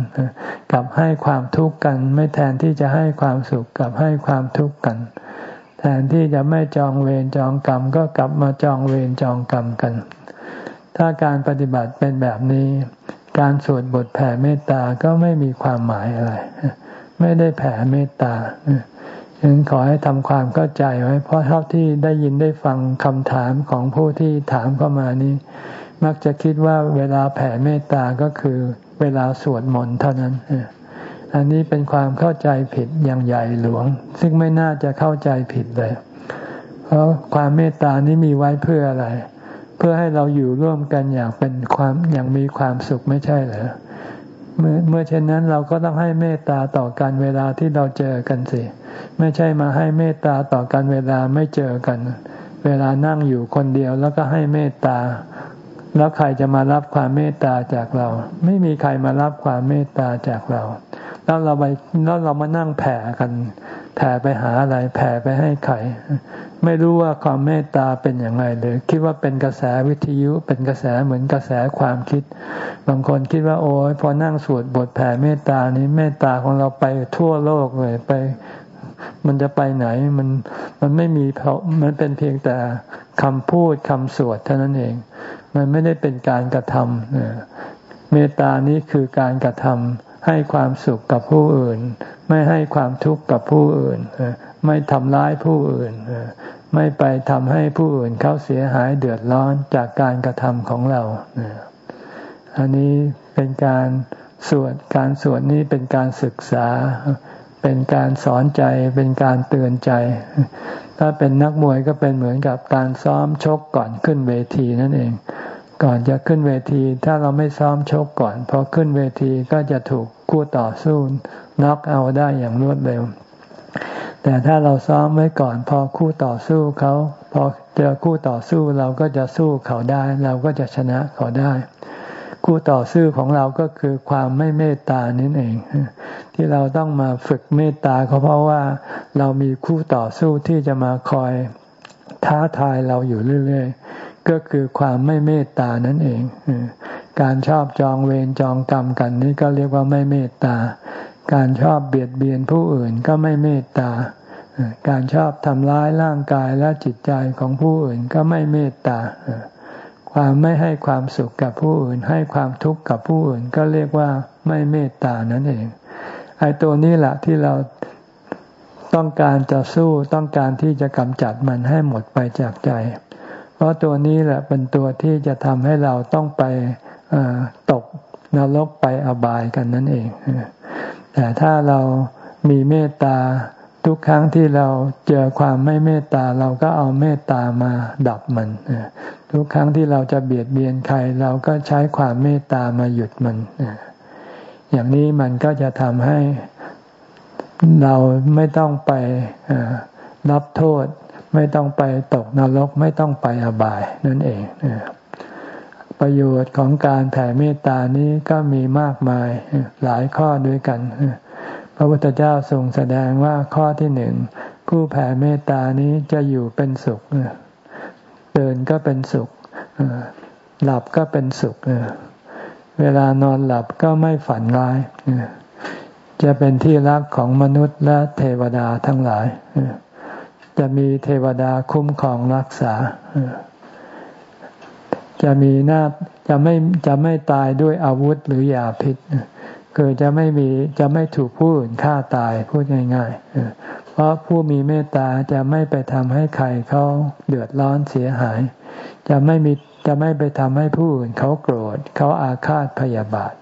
กับให้ความทุกข์กัน ไม่แทนที่จะให้ความสุขกับให้ความทุกข์กัน แทนที่จะไม่จองเวรจองกรรมก็กลับมาจองเวรจองกรรมกัน ถ้าการปฏิบัติเป็นแบบนี้ การสวดบทแผ่เมตตาก็ไม่มีความหมายอะไร ไม่ได้แผ่เมตตาฉะนั้นขอให้ทำความเข้าใจไว้ เพราะเท่าที่ได้ยินได้ฟังคำถามของผู้ที่ถามเข้ามานี้ มักจะคิดว่าเวลาแผ่เมตตาก็คือ เวลาสวดมนต์เท่านั้น อันนี้เป็นความเข้าใจผิดอย่างใหญ่หลวง ซึ่งไม่น่าจะเข้าใจผิดเลย เพราะความเมตตานี้มีไว้เพื่ออะไร เพื่อให้เราอยู่ร่วมกันอย่างเป็นความอย่างมีความสุขไม่ใช่เหรอเมื่อเมื่อเช่นนั้นเราก็ต้องให้เมตตาต่อกันเวลาที่เราเจอกันสิ ไม่ใช่มาให้เมตตาต่อกันเวลาไม่เจอกัน เวลานั่งอยู่คนเดียวแล้วก็ให้เมตตา แล้วใครจะมารับความเมตตาจากเรา ไม่มีใครมารับความเมตตาจากเรา แล้วเราไปแล้วเรามานั่งแผ่กัน แผ่ไปหาอะไร แผ่ไปให้ใครไม่รู้ว่าความเมตตาเป็นอย่างไรเลยคิดว่าเป็นกระแสวิทยุ เป็นกระแสเหมือนกระแสความคิด บางคนคิดว่าโอ้ยพอนั่งสวดบทแผ่เมตตานี้เมตตาของเราไปทั่วโลกเลยไป มันจะไปไหนมันมันไม่มีเพราะมันเป็นเพียงแต่คำพูดคำสวดเท่านั้นเอง มันไม่ได้เป็นการกระทำเมตตานี้คือการกระทำ ให้ความสุขกับผู้อื่น ไม่ให้ความทุกข์กับผู้อื่น ไม่ทำร้ายผู้อื่น ไม่ไปทำให้ผู้อื่นเขาเสียหายเดือดร้อนจากการกระทำของเรา อันนี้เป็นการสวด การสวดนี้เป็นการศึกษา เป็นการสอนใจ เป็นการเตือนใจ ถ้าเป็นนักมวยก็เป็นเหมือนกับการซ้อมชกก่อนขึ้นเวทีนั่นเอง ก่อนจะขึ้นเวทีถ้าเราไม่ซ้อมชกก่อนพอขึ้นเวทีก็จะถูกคู่ต่อสู้น็อกเอาได้อย่างรวดเร็ว แต่ถ้าเราซ้อมไว้ก่อน พอคู่ต่อสู้เขาพอเจอคู่ต่อสู้เราก็จะสู้เขาได้ เราก็จะชนะเขาได้ คู่ต่อสู้ของเราก็คือความไม่เมตตานั่นเอง ที่เราต้องมาฝึกเมตตาเขาเพราะว่าเรามีคู่ต่อสู้ที่จะมาคอยท้าทายเราอยู่เรื่อย ๆ ก็คือความไม่เมตตานั่นเอง การชอบจองเวรจองกรรมกันนี่ก็เรียกว่าไม่เมตตา การชอบเบียดเบียนผู้อื่นก็ไม่เมตตา การชอบทำร้ายร่างกายและจิตใจของผู้อื่นก็ไม่เมตตา ความไม่ให้ความสุขกับผู้อื่น ให้ความทุกข์กับผู้อื่นก็เรียกว่าไม่เมตตานั่นเอง ไอ้ตัวนี้แหละที่เราต้องการจะสู้ต้องการที่จะกำจัดมันให้หมดไปจากใจ เพราะตัวนี้แหละเป็นตัวที่จะทำให้เราต้องไปตกนรกไปอบายกันนั่นเอง แต่ถ้าเรามีเมตตาทุกครั้งที่เราเจอความไม่เมตตาเราก็เอาเมตตามาดับมัน ทุกครั้งที่เราจะเบียดเบียนใครเราก็ใช้ความเมตตามาหยุดมัน อย่างนี้มันก็จะทำให้เราไม่ต้องไปรับโทษ ไม่ต้องไปตกนรกไม่ต้องไปอบายนั่นเองประโยชน์ของการแผ่เมตตานี้ก็มีมากมายหลายข้อด้วยกัน พระพุทธเจ้าทรงแสดงว่าข้อที่หนึ่งผู้แผ่เมตตานี้จะอยู่เป็นสุขเดินก็เป็นสุขหลับก็เป็นสุขเวลานอนหลับก็ไม่ฝันร้าย จะเป็นที่รักของมนุษย์และเทวดาทั้งหลาย จะมีเทวดาคุ้มครองรักษา จะมีหน้าจะไม่จะไม่ตายด้วยอาวุธหรือยาพิษคือจะไม่มีจะไม่ถูกผู้อื่นฆ่าตายพูดง่ายๆเพราะผู้มีเมตตาจะไม่ไปทำให้ใครเขาเดือดร้อนเสียหาย จะไม่มีจะไม่ไปทำให้ผู้อื่นเขาโกรธเขาอาฆาตพยาบาท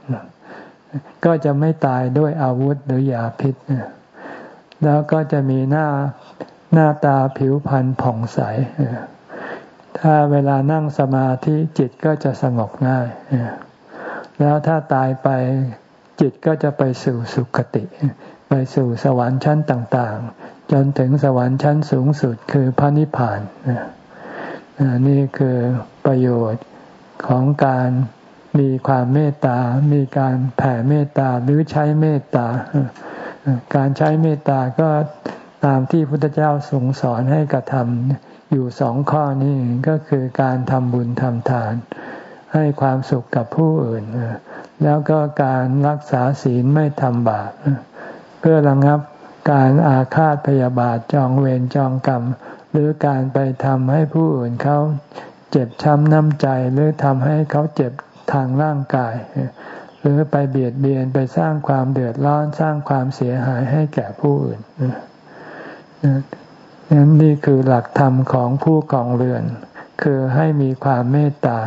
ก็จะไม่ตายด้วยอาวุธหรือยาพิษแล้วก็จะมีหน้า หน้าตาผิวพรรณผ่องใส ถ้าเวลานั่งสมาธิจิตก็จะสงบง่าย แล้วถ้าตายไปจิตก็จะไปสู่สุคติ ไปสู่สวรรค์ชั้นต่าง ๆ จนถึงสวรรค์ชั้นสูงสุดคือพระนิพพานนี่คือประโยชน์ของการมีความเมตตา มีการแผ่เมตตาหรือใช้เมตตา การใช้เมตตาก็ ตามที่พุทธเจ้าทรงสอนให้กระทำอยู่สองข้อนี้ก็คือการทำบุญทำทาน ให้ความสุขกับผู้อื่น แล้วก็การรักษาศีลไม่ทำบาปเพื่อระงับการอาฆาตพยาบาทจองเวรจองกรรม หรือการไปทำให้ผู้อื่นเขาเจ็บช้ำน้ำใจหรือทำให้เขาเจ็บทางร่างกาย หรือไปเบียดเบียนไปสร้างความเดือดร้อนสร้างความเสียหายให้แก่ผู้อื่น นั้นนี่คือหลักธรรมของผู้กองเรือน คือให้มีความเมตตา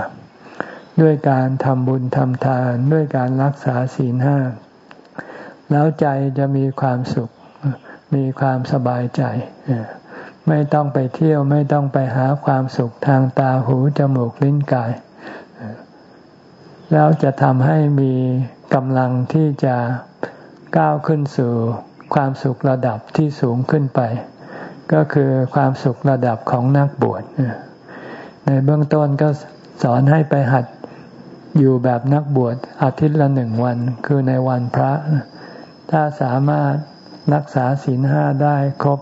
ด้วยการทำบุญทำทานด้วยการรักษาศีลห้า แล้วใจจะมีความสุข มีความสบายใจ ไม่ต้องไปเที่ยวไม่ต้องไปหาความสุขทางตาหูจมูกลิ้นกาย แล้วจะทำให้มีกำลังที่จะก้าวขึ้นสู่ ความสุขระดับที่สูงขึ้นไป ก็คือความสุขระดับของนักบวชในเบื้องต้นก็สอนให้ไปหัดอยู่แบบนักบวชอาทิตย์ละหนึ่งวัน คือในวันพระ ถ้าสามารถรักษาศีลห้าได้ครบ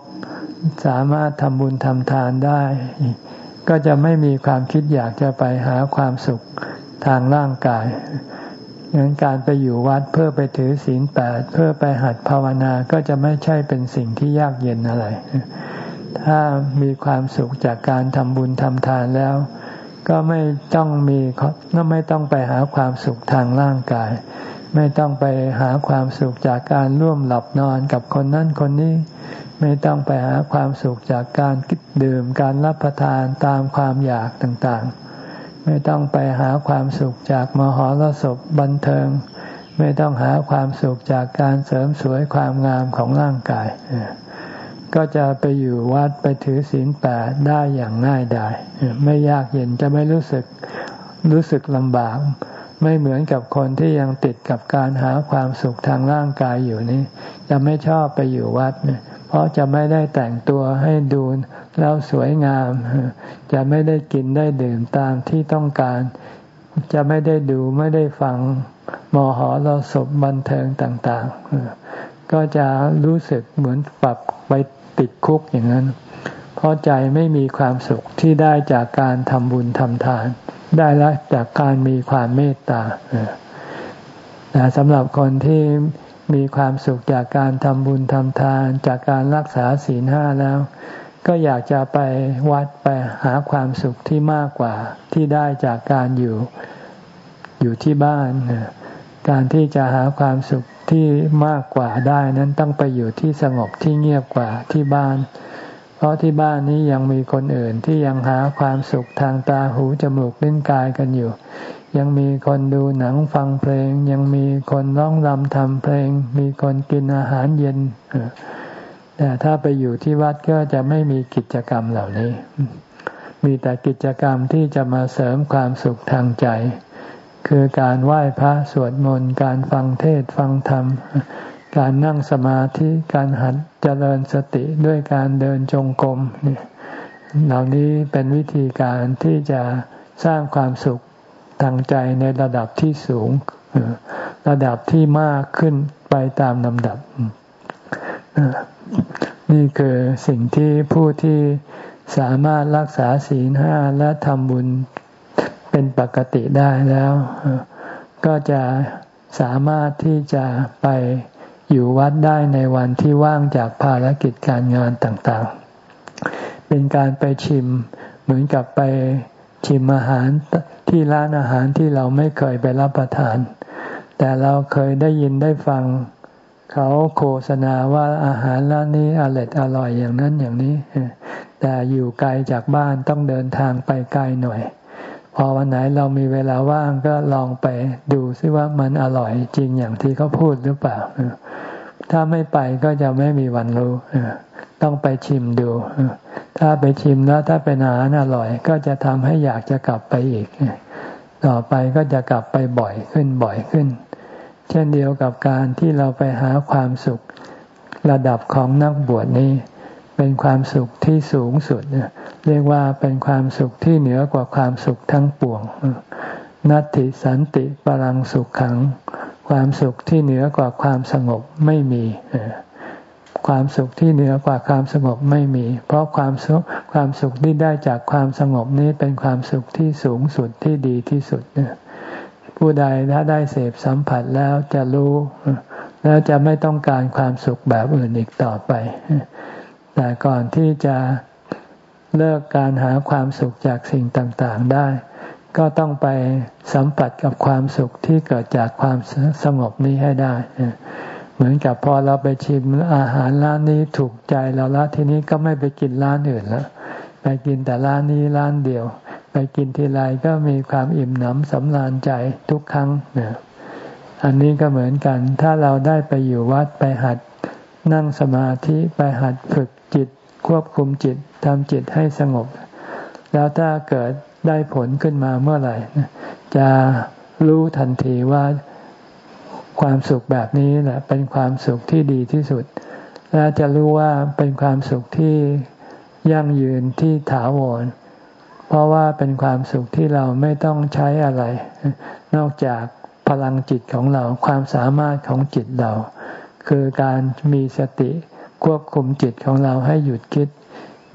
สามารถทำบุญทำทานได้ ก็จะไม่มีความคิดอยากจะไปหาความสุขทางร่างกาย งั้นการไปอยู่วัดเพื่อไปถือศีลแปดเพื่อไปหัดภาวนาก็จะไม่ใช่เป็นสิ่งที่ยากเย็นอะไร ถ้ามีความสุขจากการทำบุญทำทานแล้ว ก็ไม่ต้องมีก็ไม่ต้องไปหาความสุขทางร่างกาย ไม่ต้องไปหาความสุขจากการร่วมหลับนอนกับคนนั้นคนนี้ ไม่ต้องไปหาความสุขจากการกินดื่มการรับประทานตามความอยากต่างๆ ไม่ต้องไปหาความสุขจากมหรสพบันเทิง ไม่ต้องหาความสุขจากการเสริมสวยความงามของร่างกาย ก็จะไปอยู่วัดไปถือศีลแปดได้อย่างง่ายดายไม่ยากเย็นจะไม่รู้สึกรู้สึกลำบาก ไม่เหมือนกับคนที่ยังติดกับการหาความสุขทางร่างกายอยู่นี้จะไม่ชอบไปอยู่วัด เพราะจะไม่ได้แต่งตัวให้ดูแล้วสวยงาม จะไม่ได้กินได้ดื่มตามที่ต้องการ จะไม่ได้ดูไม่ได้ฟังมหรสพบันเทิงต่าง ๆ ก็จะรู้สึกเหมือนปรับไปติดคุกอย่างนั้น เพราะใจไม่มีความสุขที่ได้จากการทำบุญทำทาน ได้ละจากการมีความเมตตาแต่สำหรับคนที่ มีความสุขจากการทำบุญทำทานจากการรักษาศีลห้าแล้ว ก็อยากจะไปวัดไปหาความสุขที่มากกว่าที่ได้จากการอยู่อยู่ที่บ้าน การที่จะหาความสุขที่มากกว่าได้นั้นต้องไปอยู่ที่สงบที่เงียบกว่าที่บ้าน เพราะที่บ้านนี้ยังมีคนอื่นที่ยังหาความสุขทางตาหูจมูกลิ้นกายกันอยู่ ยังมีคนดูหนังฟังเพลง ยังมีคนร้องรำทำเพลง มีคนกินอาหารเย็นแต่ถ้าไปอยู่ที่วัดก็จะไม่มีกิจกรรมเหล่านี้ มีแต่กิจกรรมที่จะมาเสริมความสุขทางใจ คือการไหว้พระสวดมนต์การฟังเทศฟังธรรม การนั่งสมาธิการหัดเจริญสติด้วยการเดินจงกรมเหล่านี้เป็นวิธีการที่จะสร้างความสุข ทางใจในระดับที่สูง ระดับที่มากขึ้นไปตามลำดับ นี่คือสิ่งที่ผู้ที่สามารถรักษาศีลห้าและทำบุญเป็นปกติได้แล้ว ก็จะสามารถที่จะไปอยู่วัดได้ในวันที่ว่างจากภารกิจการงานต่างๆ เป็นการไปชิมเหมือนกับไป ชิมอาหารที่ร้านอาหารที่เราไม่เคยไปรับประทาน แต่เราเคยได้ยินได้ฟัง เขาโฆษณาว่าอาหารร้านนี้อร่อยอร่อยอย่างนั้นอย่างนี้ แต่อยู่ไกลจากบ้านต้องเดินทางไปไกลหน่อย พอวันไหนเรามีเวลาว่างก็ลองไปดูซิว่ามันอร่อยจริงอย่างที่เขาพูดหรือเปล่าถ้าไม่ไปก็จะไม่มีวันรู้ ต้องไปชิมดู ถ้าไปชิมแล้วถ้าเป็นอาหารอร่อย ก็จะทำให้อยากจะกลับไปอีก ต่อไปก็จะกลับไปบ่อยขึ้นบ่อยขึ้น เช่นเดียวกับการที่เราไปหาความสุขระดับของนักบวชนี้ เป็นความสุขที่สูงสุด เรียกว่าเป็นความสุขที่เหนือกว่าความสุขทั้งปวง นัตติสันติปรังสุขขัง ความสุขที่เหนือกว่าความสงบไม่มี ความสุขที่เหนือกว่าความสงบไม่มี เพราะความสุขความสุขที่ได้จากความสงบนี้เป็นความสุขที่สูงสุดที่ดีที่สุดผู้ใดถ้าได้เสพสัมผัสแล้วจะรู้ แล้วจะไม่ต้องการความสุขแบบอื่นอีกต่อไป แต่ก่อนที่จะเลิกการหาความสุขจากสิ่งต่างๆได้ ก็ต้องไปสัมผัสกับความสุขที่เกิดจากความสงบนี้ให้ได้ เหมือนกับพอเราไปชิมอาหารร้านนี้ถูกใจเราแล้วทีนี้ก็ไม่ไปกินร้านอื่นแล้วไปกินแต่ร้านนี้ร้านเดียว ไปกินทีไรก็มีความอิ่มหนำสำราญใจทุกครั้งเนี่ยอันนี้ก็เหมือนกัน ถ้าเราได้ไปอยู่วัดไปหัดนั่งสมาธิไปหัดฝึกจิต ควบคุมจิตทำจิตให้สงบ แล้วถ้าเกิดได้ผลขึ้นมาเมื่อไหร่ จะรู้ทันทีว่า ความสุขแบบนี้แหละเป็นความสุขที่ดีที่สุด และจะรู้ว่าเป็นความสุขที่ยั่งยืนที่ถาวร เพราะว่าเป็นความสุขที่เราไม่ต้องใช้อะไร นอกจากพลังจิตของเราความสามารถของจิตเรา คือการมีสติควบคุมจิตของเราให้หยุดคิด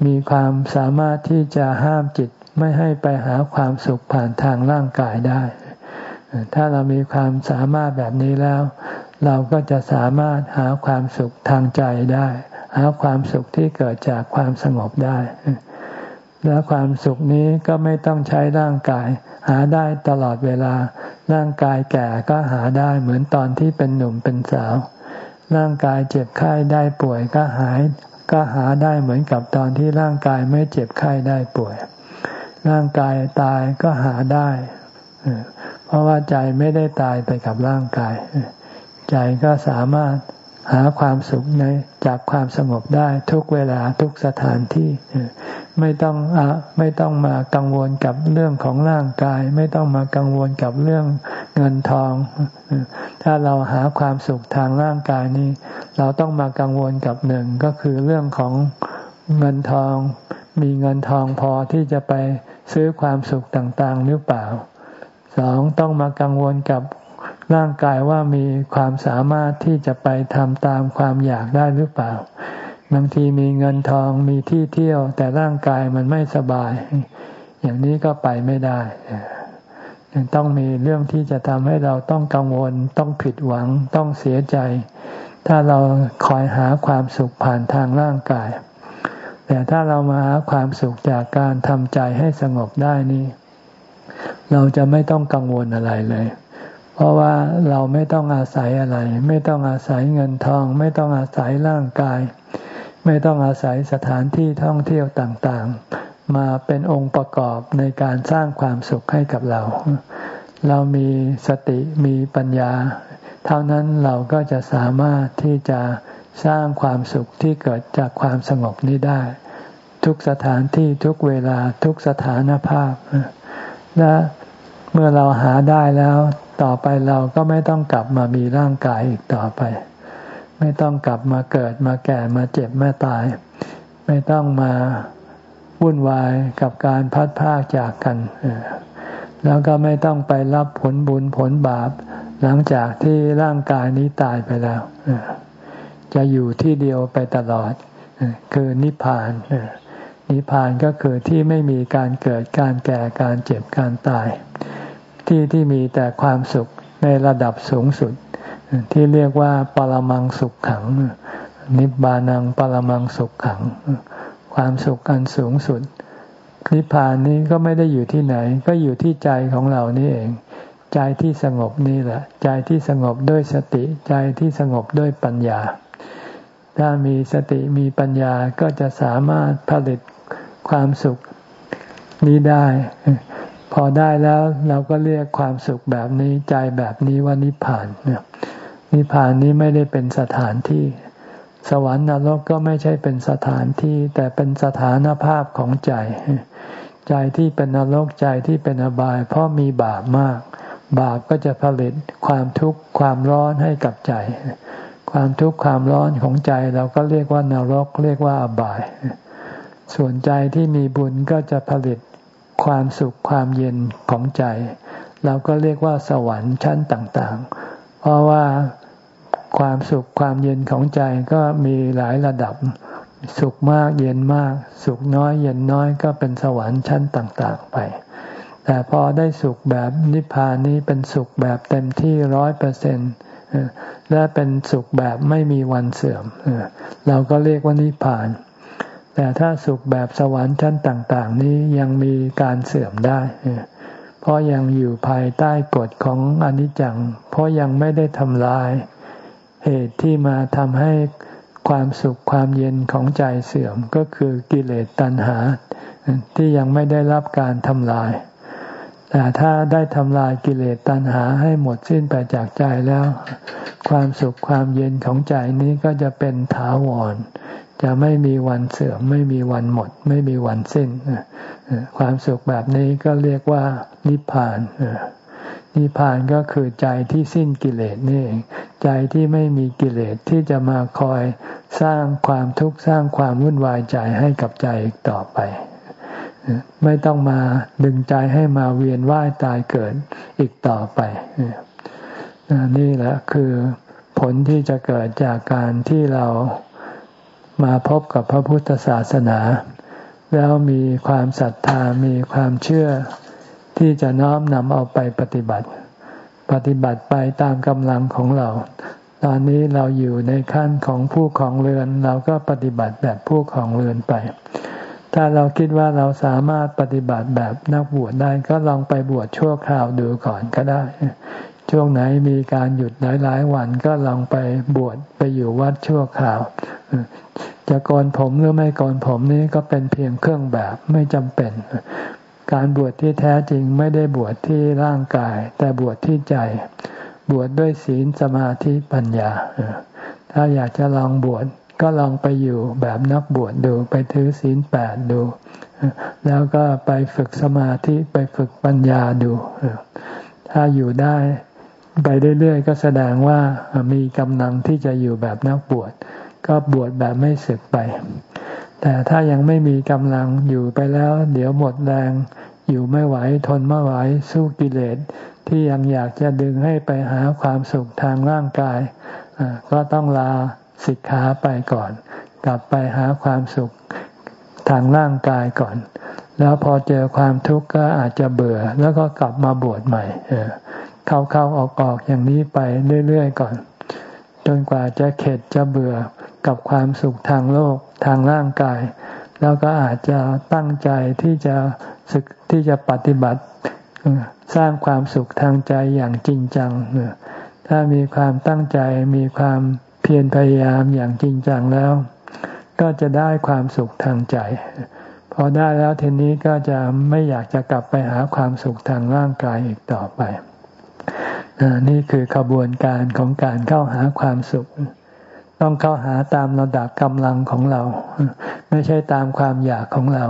มีความสามารถที่จะห้ามจิตไม่ให้ไปหาความสุขผ่านทางร่างกายได้ ถ้าเรามีความสามารถแบบนี้แล้ว เราก็จะสามารถหาความสุขทางใจได้ หาความสุขที่เกิดจากความสงบได้ และความสุขนี้ก็ไม่ต้องใช้ร่างกาย หาได้ตลอดเวลา ร่างกายแก่ก็หาได้เหมือนตอนที่เป็นหนุ่มเป็นสาว ร่างกายเจ็บไข้ได้ป่วยก็หายก็หาได้เหมือนกับตอนที่ร่างกายไม่เจ็บไข้ได้ป่วย ร่างกายตายก็หาได้ ราะว่าใจไม่ได้ตายไปกับร่างกาย ใจก็สามารถหาความสุขในจากความสงบได้ทุกเวลาทุกสถานที่ ไม่ต้องอไม่ต้องมากังวลกับเรื่องของร่างกาย ไม่ต้องมากังวลกับเรื่องเงินทอง ถ้าเราหาความสุขทางร่างกายนี้ เราต้องมากังวลกับหนึ่งก็คือเรื่องของเงินทอง มีเงินทองพอที่จะไปซื้อความสุขต่างๆหรือเปล่า สองต้องมากังวลกับร่างกายว่ามีความสามารถที่จะไปทำตามความอยากได้หรือเปล่า บางทีมีเงินทองมีที่เที่ยว แต่ร่างกายมันไม่สบาย อย่างนี้ก็ไปไม่ได้ต้องมีเรื่องที่จะทำให้เราต้องกังวล ต้องผิดหวัง ต้องเสียใจ ถ้าเราคอยหาความสุขผ่านทางร่างกาย แต่ถ้าเรามาหาความสุขจากการทำใจให้สงบได้นี่ เราจะไม่ต้องกังวลอะไรเลย เพราะว่าเราไม่ต้องอาศัยอะไร ไม่ต้องอาศัยเงินทอง ไม่ต้องอาศัยร่างกาย ไม่ต้องอาศัยสถานที่ท่องเที่ยวต่างๆ มาเป็นองค์ประกอบในการสร้างความสุขให้กับเรา เรามีสติมีปัญญา เท่านั้นเราก็จะสามารถที่จะสร้างความสุขที่เกิดจากความสงบนี้ได้ ทุกสถานที่ทุกเวลาทุกสถานภาพ และเมื่อเราหาได้แล้ว ต่อไปเราก็ไม่ต้องกลับมามีร่างกายอีกต่อไป ไม่ต้องกลับมาเกิดมาแก่มาเจ็บมาตาย ไม่ต้องมาวุ่นวายกับการพัดพากจากกันแล้วก็ไม่ต้องไปรับผลบุญผลบาป หลังจากที่ร่างกายนี้ตายไปแล้วจะอยู่ที่เดียวไปตลอดคือนิพพาน นิพพานก็คือที่ไม่มีการเกิดการแก่การเจ็บการตาย ที่ที่มีแต่ความสุขในระดับสูงสุด ที่เรียกว่าปรมังสุขขัง นิบานังปรมังสุขขัง ความสุขอันสูงสุด นิพพานนี้ก็ไม่ได้อยู่ที่ไหน ก็อยู่ที่ใจของเรานี่เอง ใจที่สงบนี่แหละ ใจที่สงบด้วยสติ ใจที่สงบด้วยปัญญาถ้ามีสติมีปัญญาก็จะสามารถผลิต ความสุขนี้ได้ พอได้แล้วเราก็เรียกความสุขแบบนี้ใจแบบนี้ว่านิพพานนิพพานนี้ไม่ได้เป็นสถานที่ สวรรค์นรกก็ไม่ใช่เป็นสถานที่ แต่เป็นสถานภาพของใจ ใจที่เป็นนรกใจที่เป็นอบาย เพราะมีบาปมาก บาปก็จะผลิตความทุกข์ความร้อนให้กับใจ ความทุกข์ความร้อนของใจเราก็เรียกว่านรกเรียกว่าอบาย ส่วนใจที่มีบุญก็จะผลิตความสุขความเย็นของใจ เราก็เรียกว่าสวรรค์ชั้นต่างๆ เพราะว่าความสุขความเย็นของใจก็มีหลายระดับ สุขมากเย็นมาก สุขน้อยเย็นน้อยก็เป็นสวรรค์ชั้นต่างๆไป แต่พอได้สุขแบบนิพพานนี้เป็นสุขแบบเต็มที่ร้อยเปอร์เซ็นต์และเป็นสุขแบบไม่มีวันเสื่อม เราก็เรียกว่านิพพาน แต่ถ้าสุขแบบสวรรค์ชั้นต่าง ๆ นี้ยังมีการเสื่อมได้ เพราะยังอยู่ภายใต้กฎของอนิจจัง เพราะยังไม่ได้ทำลาย เหตุที่มาทำให้ความสุขความเย็นของใจเสื่อมก็คือกิเลสตัณหา ที่ยังไม่ได้รับการทำลาย แต่ถ้าได้ทำลายกิเลสตัณหาให้หมดสิ้นไปจากใจแล้ว ความสุขความเย็นของใจนี้ก็จะเป็นถาวร จะไม่มีวันเสื่อมไม่มีวันหมด ไม่มีวันสิ้นความสุขแบบนี้ก็เรียกว่านิพพานนิพพานก็คือใจที่สิ้นกิเลสนี่เองใจที่ไม่มีกิเลสที่จะมาคอยสร้างความทุกข์สร้างความวุ่นวายใจให้กับใจอีกต่อไป ไม่ต้องมาดึงใจให้มาเวียนว่ายตายเกิดอีกต่อไป นี่แหละคือผลที่จะเกิดจากการที่เรา มาพบกับพระพุทธศาสนา แล้วมีความศรัทธามีความเชื่อ ที่จะน้อมนำเอาไปปฏิบัติ ปฏิบัติไปตามกำลังของเรา ตอนนี้เราอยู่ในขั้นของผู้ของเรือน เราก็ปฏิบัติแบบผู้ของเรือนไป ถ้าเราคิดว่าเราสามารถปฏิบัติแบบนักบวชได้ก็ลองไปบวชชั่วคราวดูก่อนก็ได้ ช่วงไหนมีการหยุดหลายๆวันก็ลองไปบวชไปอยู่วัดชั่วคราว จะโกนผมหรือไม่โกนผมนี้ก็เป็นเพียงเครื่องแบบไม่จำเป็น การบวชที่แท้จริงไม่ได้บวชที่ร่างกาย แต่บวชที่ใจ บวชดด้วยศีลสมาธิปัญญา ถ้าอยากจะลองบวชก็ลองไปอยู่แบบนักบวชดดูไปถือศีลแปดดู แล้วก็ไปฝึกสมาธิไปฝึกปัญญาดู ถ้าอยู่ได้ ไปเรื่อยๆ ก็แสดงว่ามีกำลังที่จะอยู่แบบนักบวช ก็บวชแบบไม่สึกไป แต่ถ้ายังไม่มีกำลังอยู่ไปแล้ว เดี๋ยวหมดแรง อยู่ไม่ไหวทนไม่ไหวสู้กิเลส ที่ยังอยากจะดึงให้ไปหาความสุขทางร่างกาย ก็ต้องลาสิกขาไปก่อน กลับไปหาความสุขทางร่างกายก่อน แล้วพอเจอความทุกข์ก็อาจจะเบื่อ แล้วก็กลับมาบวชใหม่ เข้าเข้าออกออกอย่างนี้ไปเรื่อยๆก่อน จนกว่าจะเข็ดจะเบื่อกับความสุขทางโลกทางร่างกาย แล้วก็อาจจะตั้งใจที่จะศึกที่จะปฏิบัติ สร้างความสุขทางใจอย่างจริงจังถ้ามีความตั้งใจมีความเพียรพยายามอย่างจริงจังแล้ว ก็จะได้ความสุขทางใจ พอได้แล้วทีนี้ก็จะไม่อยากจะกลับไปหาความสุขทางร่างกายอีกต่อไป นี่คือขบวนการของการเข้าหาความสุข ต้องเข้าหาตามระดับกำลังของเรา ไม่ใช่ตามความอยากของเรา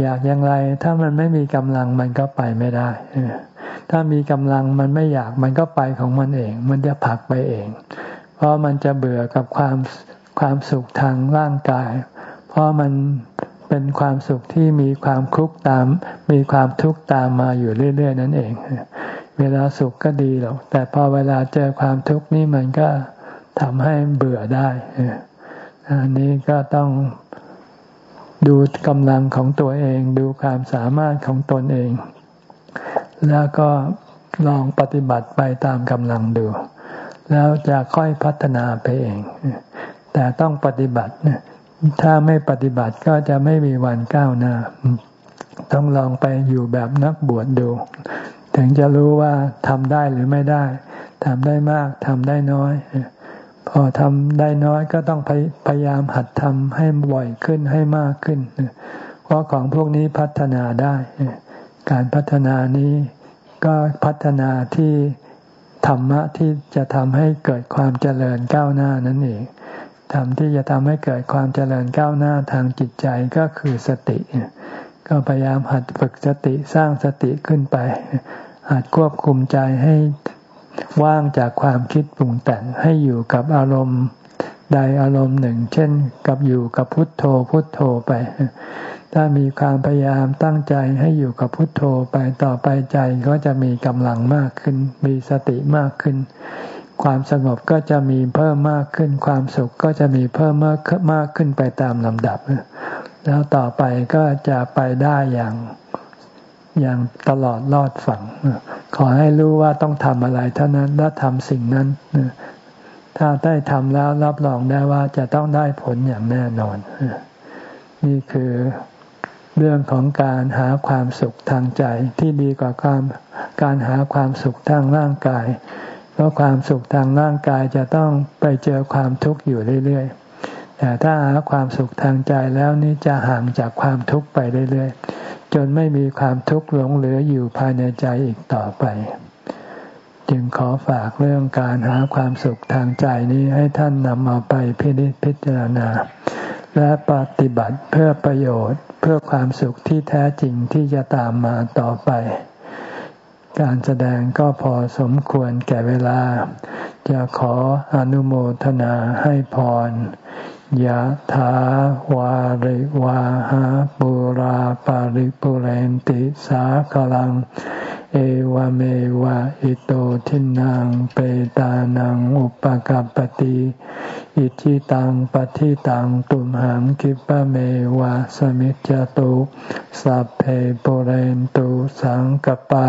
อยากอย่างไร ถ้ามันไม่มีกำลังมันก็ไปไม่ได้ ถ้ามีกำลังมันไม่อยากมันก็ไปของมันเอง มันจะผลักไปเอง เพราะมันจะเบื่อกับความความสุขทางร่างกาย เพราะมันเป็นความสุขที่มีความคุกตาม มีความทุกข์ตามมาอยู่เรื่อย ๆ นั่นเอง เวลาสุขก็ดีหรอก แต่พอเวลาเจอความทุกข์นี่มันก็ทำให้เบื่อได้อันนี้ก็ต้องดูกำลังของตัวเอง ดูความสามารถของตนเอง แล้วก็ลองปฏิบัติไปตามกำลังดู แล้วจะค่อยพัฒนาไปเอง แต่ต้องปฏิบัติ ถ้าไม่ปฏิบัติก็จะไม่มีวันก้าวหน้า ต้องลองไปอยู่แบบนักบวชดดู ถึงจะรู้ว่าทำได้หรือไม่ได้ทำได้มากทำได้น้อย พอทำได้น้อยก็ต้องพยายามหัดทำให้บ่อยขึ้นให้มากขึ้น เพราะของพวกนี้พัฒนาได้ การพัฒนานี้ก็พัฒนาที่ธรรมะที่จะทำให้เกิดความเจริญก้าวหน้านั่นเองธรรมที่จะทำให้เกิดความเจริญก้าวหน้าทางจิตใจก็คือสติ ก็พยายามหัดฝึกสติสร้างสติขึ้นไป หัดควบคุมใจให้ว่างจากความคิดปรุงแต่งให้อยู่กับอารมณ์ใดอารมณ์หนึ่ง เช่น กับอยู่กับพุทโธพุทโธไป ถ้ามีความพยายามตั้งใจให้อยู่กับพุทโธไปต่อไปใจก็จะมีกำลังมากขึ้น มีสติมากขึ้นคความสงบก็จะมีเพิ่มมากขึ้น ความสุขก็จะมีเพิ่มมากมากขึ้นไปตามลำดับ แล้วต่อไปก็จะไปได้อย่าง อย่างตลอดรอดฝั่ง ขอให้รู้ว่าต้องทำอะไรเท่านั้นและทำสิ่งนั้น ถ้าได้ทำแล้วรับรองได้ว่าจะต้องได้ผลอย่างแน่นอน นี่คือเรื่องของการหาความสุขทางใจที่ดีกว่าความการหาความสุขทางร่างกาย เพราะความสุขทางร่างกายจะต้องไปเจอความทุกข์อยู่เรื่อยๆ แต่ถ้าหาความสุขทางใจแล้วนี่จะห่างจากความทุกข์ไปเรื่อยๆ จนไม่มีความทุกข์หลงเหลืออยู่ภายในใจอีกต่อไป จึงขอฝากเรื่องการหาความสุขทางใจนี้ให้ท่านนำเอาไปพิจิตพิจารณา และปฏิบัติเพื่อประโยชน์เพื่อความสุขที่แท้จริงที่จะตามมาต่อไป การแสดงก็พอสมควรแก่เวลา จะขออนุโมทนาให้พร ยะถาวาริวาหาปุราปาริปุเรนติสากลัง เอวเมวะอิโตทินังเปตานังอุปกัรปติอิทิตังปฏิตังตุมหังคิปะเมวะสมิจจตุสัพเพปุเรนตุสังกปา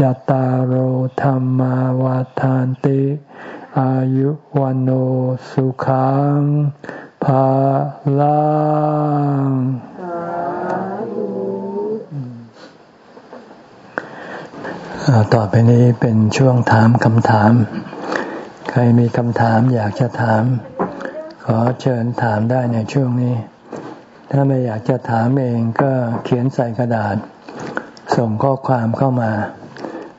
จตารโหธรรมาวาทานติ อายุวันโอสุขังภาลังต่อไปนี้เป็นช่วงถามคำถาม ใครมีคำถามอยากจะถาม ขอเชิญถามได้ในช่วงนี้ ถ้าไม่อยากจะถามเองก็เขียนใส่กระดาษ ส่งข้อความเข้ามา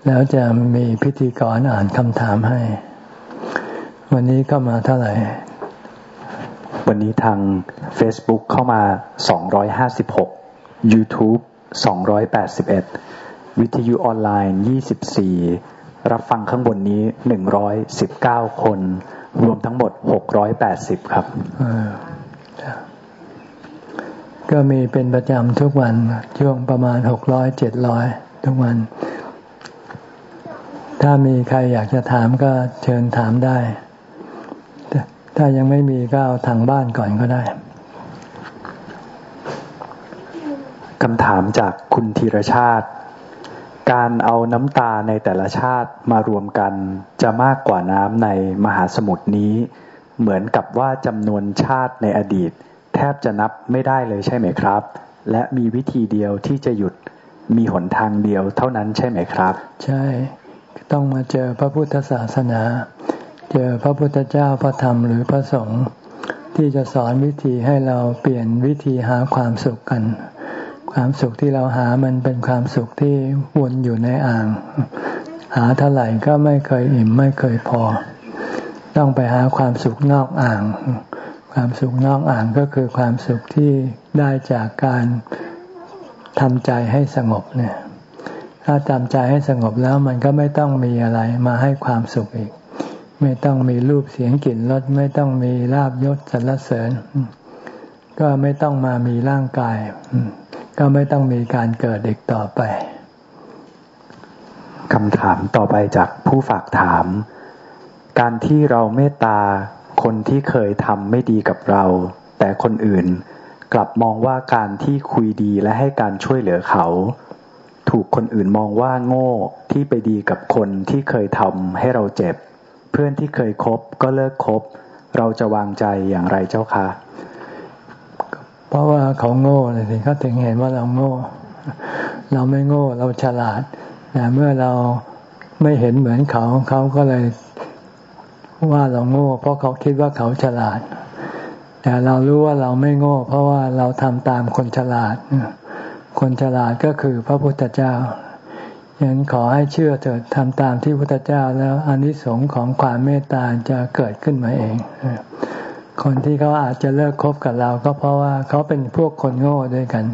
แล้วจะมีพิธีกรอ่านคำถามให้ วันนี้เข้ามาเท่าไหร่ วันนี้ทาง Facebook เข้ามา 256 YouTube 281 วิทยุออนไลน์ 24 รับฟังข้างบนนี้ 119 คน รวมทั้งหมด 680 ครับ ก็มีเป็นประจำทุกวันช่วงประมาณ 600 700 ทุกวัน ถ้ามีใครอยากจะถามก็เชิญถามได้ ถ้ายังไม่มีก็เอาทางบ้านก่อนก็ได้คำถามจากคุณธีรชาติ การเอาน้ำตาในแต่ละชาติมารวมกันจะมากกว่าน้ำในมหาสมุทรนี้ เหมือนกับว่าจำนวนชาติในอดีต แทบจะนับไม่ได้เลยใช่ไหมครับ และมีวิธีเดียวที่จะหยุดมีหนทางเดียวเท่านั้นใช่ไหมครับ ใช่ ต้องมาเจอพระพุทธศาสนา เจอพระพุทธเจ้าพระธรรมหรือพระสงฆ์ที่จะสอนวิธีให้เราเปลี่ยนวิธีหาความสุขกัน ความสุขที่เราหามันเป็นความสุขที่วนอยู่ในอ่าง หาเท่าไหร่ก็ไม่เคยอิ่มไม่เคยพอ ต้องไปหาความสุขนอกอ่าง ความสุขนอกอ่างก็คือความสุขที่ได้จากการทำใจให้สงบเนี่ย ถ้าทำใจให้สงบแล้วมันก็ไม่ต้องมีอะไรมาให้ความสุขอีก ไม่ต้องมีรูปเสียงกลิ่นรสไม่ต้องมีลาบยศสรรเสริญ ก็ไม่ต้องมามีร่างกาย ก็ไม่ต้องมีการเกิดอีกต่อไปคำถามต่อไปจากผู้ฝากถาม การที่เราเมตตาคนที่เคยทำไม่ดีกับเรา แต่คนอื่น กลับมองว่าการที่คุยดีและให้การช่วยเหลือเขา ถูกคนอื่นมองว่าโง่ที่ไปดีกับคนที่เคยทำให้เราเจ็บ เพื่อนที่เคยคบก็เลิกคบ เราจะวางใจอย่างไรเจ้าคะ เพราะว่าเขาโง่เลยสิเขาถึงเห็นว่าเราโง่ เราไม่โง่เราฉลาดแต่เมื่อเราไม่เห็นเหมือนเขาเขาก็เลยว่าเราโง่ เพราะเขาคิดว่าเขาฉลาด แต่เรารู้ว่าเราไม่โง่ เพราะว่าเราทำตามคนฉลาด คนฉลาดก็คือพระพุทธเจ้ายังขอให้เชื่อเถิดทำตามที่พุทธเจ้าแล้วอานิสงส์ของความเมตตาจะเกิดขึ้นมาเอง คนที่เขาอาจจะเลิกคบกับเรา ก็เพราะว่าเขาเป็นพวกคนโง่ด้วยกัน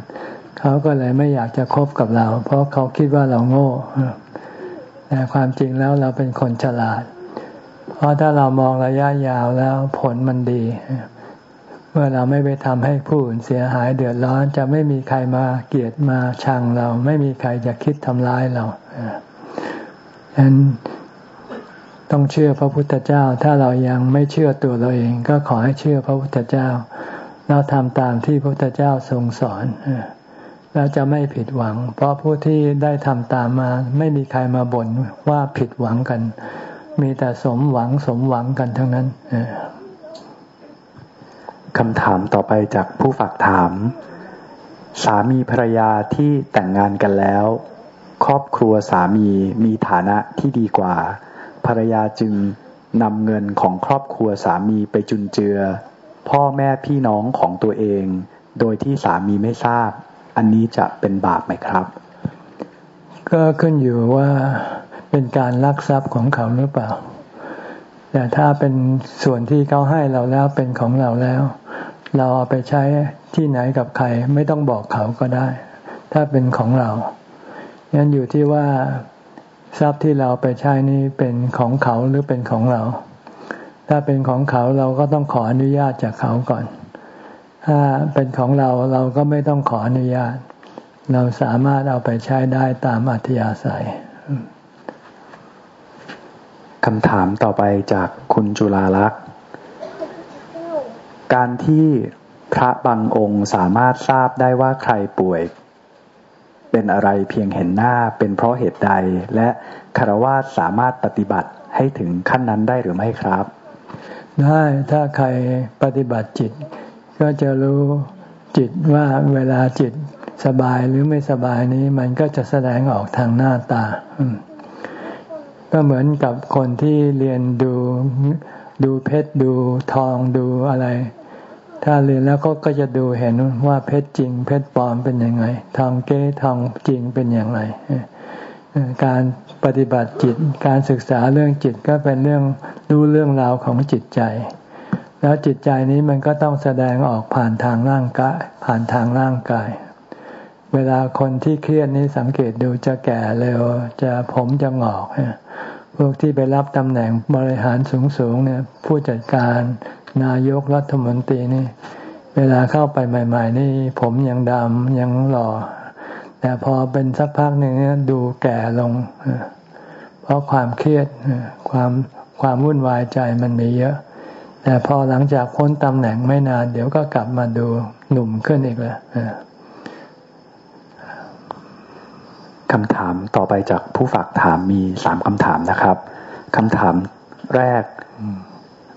เขาก็เลยไม่อยากจะคบกับเรา เพราะเขาคิดว่าเราโง่แต่ความจริงแล้วเราเป็นคนฉลาด เพราะถ้าเรามองระยะยาวแล้วผลมันดี เมื่อเราไม่ไปทำให้ผู้อื่นเสียหายเดือดร้อน จะไม่มีใครมาเกลียดมาชังเรา ไม่มีใครจะคิดทำร้ายเราฉะนั้นต้องเชื่อพระพุทธเจ้า ถ้าเรายังไม่เชื่อตัวเราเอง ก็ขอให้เชื่อพระพุทธเจ้า เราทำตามที่พระพุทธเจ้าทรงสอนแล้วจะไม่ผิดหวัง เพราะผู้ที่ได้ทำตามมา ไม่มีใครมาบ่นว่าผิดหวังกัน มีแต่สมหวังสมหวังกันทั้งนั้น คำถามต่อไปจากผู้ฝากถาม สามีภรรยาที่แต่งงานกันแล้ว ครอบครัวสามีมีฐานะที่ดีกว่า ภรรยาจึงนำเงินของครอบครัวสามีไปจุนเจือ พ่อแม่พี่น้องของตัวเอง โดยที่สามีไม่ทราบ อันนี้จะเป็นบาปไหมครับ ก็ขึ้นอยู่ว่าเป็นการลักทรัพย์ของเขาหรือเปล่า แต่ถ้าเป็นส่วนที่เขาให้เราแล้วเป็นของเราแล้ว เราเอาไปใช้ที่ไหนกับใครไม่ต้องบอกเขาก็ได้ ถ้าเป็นของเรางั้นอยู่ที่ว่าทรัพย์ที่เราไปใช้นี้เป็นของเขาหรือเป็นของเรา ถ้าเป็นของเขาเราก็ต้องขออนุญาตจากเขาก่อน ถ้าเป็นของเราเราก็ไม่ต้องขออนุญาต เราสามารถเอาไปใช้ได้ตามอัธยาศัย คำถามต่อไปจากคุณจุลาลักษ์ การที่พระบางองค์สามารถทราบได้ว่าใครป่วย เป็นอะไรเพียงเห็นหน้าเป็นเพราะเหตุใด และคารวะสามารถปฏิบัติให้ถึงขั้นนั้นได้หรือไม่ครับ ได้ถ้าใครปฏิบัติจิต ก็จะรู้จิตว่าเวลาจิตสบายหรือไม่สบายนี้มันก็จะแสดงออกทางหน้าตา ก็เหมือนกับคนที่เรียนดูดูเพชรดูทองดูอะไร ถ้าเรียนแล้วก็ก็จะดูเห็นว่าเพชรจริง เพชรปลอมเป็นยังไง ทองเก้ทองจริงเป็นอย่างไร การปฏิบัติจิต การศึกษาเรื่องจิตก็เป็นเรื่องรู้เรื่องราวของจิตใจ แล้วจิตใจนี้มันก็ต้องแสดงออกผ่านทางร่างกายผ่านทางร่างกาย เวลาคนที่เครียดนี้สังเกตดูจะแก่เร็ว จะผมจะงอก พวกที่ไปรับตำแหน่งบริหารสูงๆเนี่ย ผู้จัดการนายกรัฐมนตรีนี่ เวลาเข้าไปใหม่ ๆ นี่ ผมยังดำยังหล่อ แต่พอเป็นสักพักหนึ่งเนี่ยดูแก่ลง เพราะความเครียดความความวุ่นวายใจมันมีเยอะ แต่พอหลังจากพ้นตำแหน่งไม่นาน เดี๋ยวก็กลับมาดูหนุ่มขึ้นอีกแล้ว คำถามต่อไปจากผู้ฝากถามมีสามคำถามนะครับคำถามแรก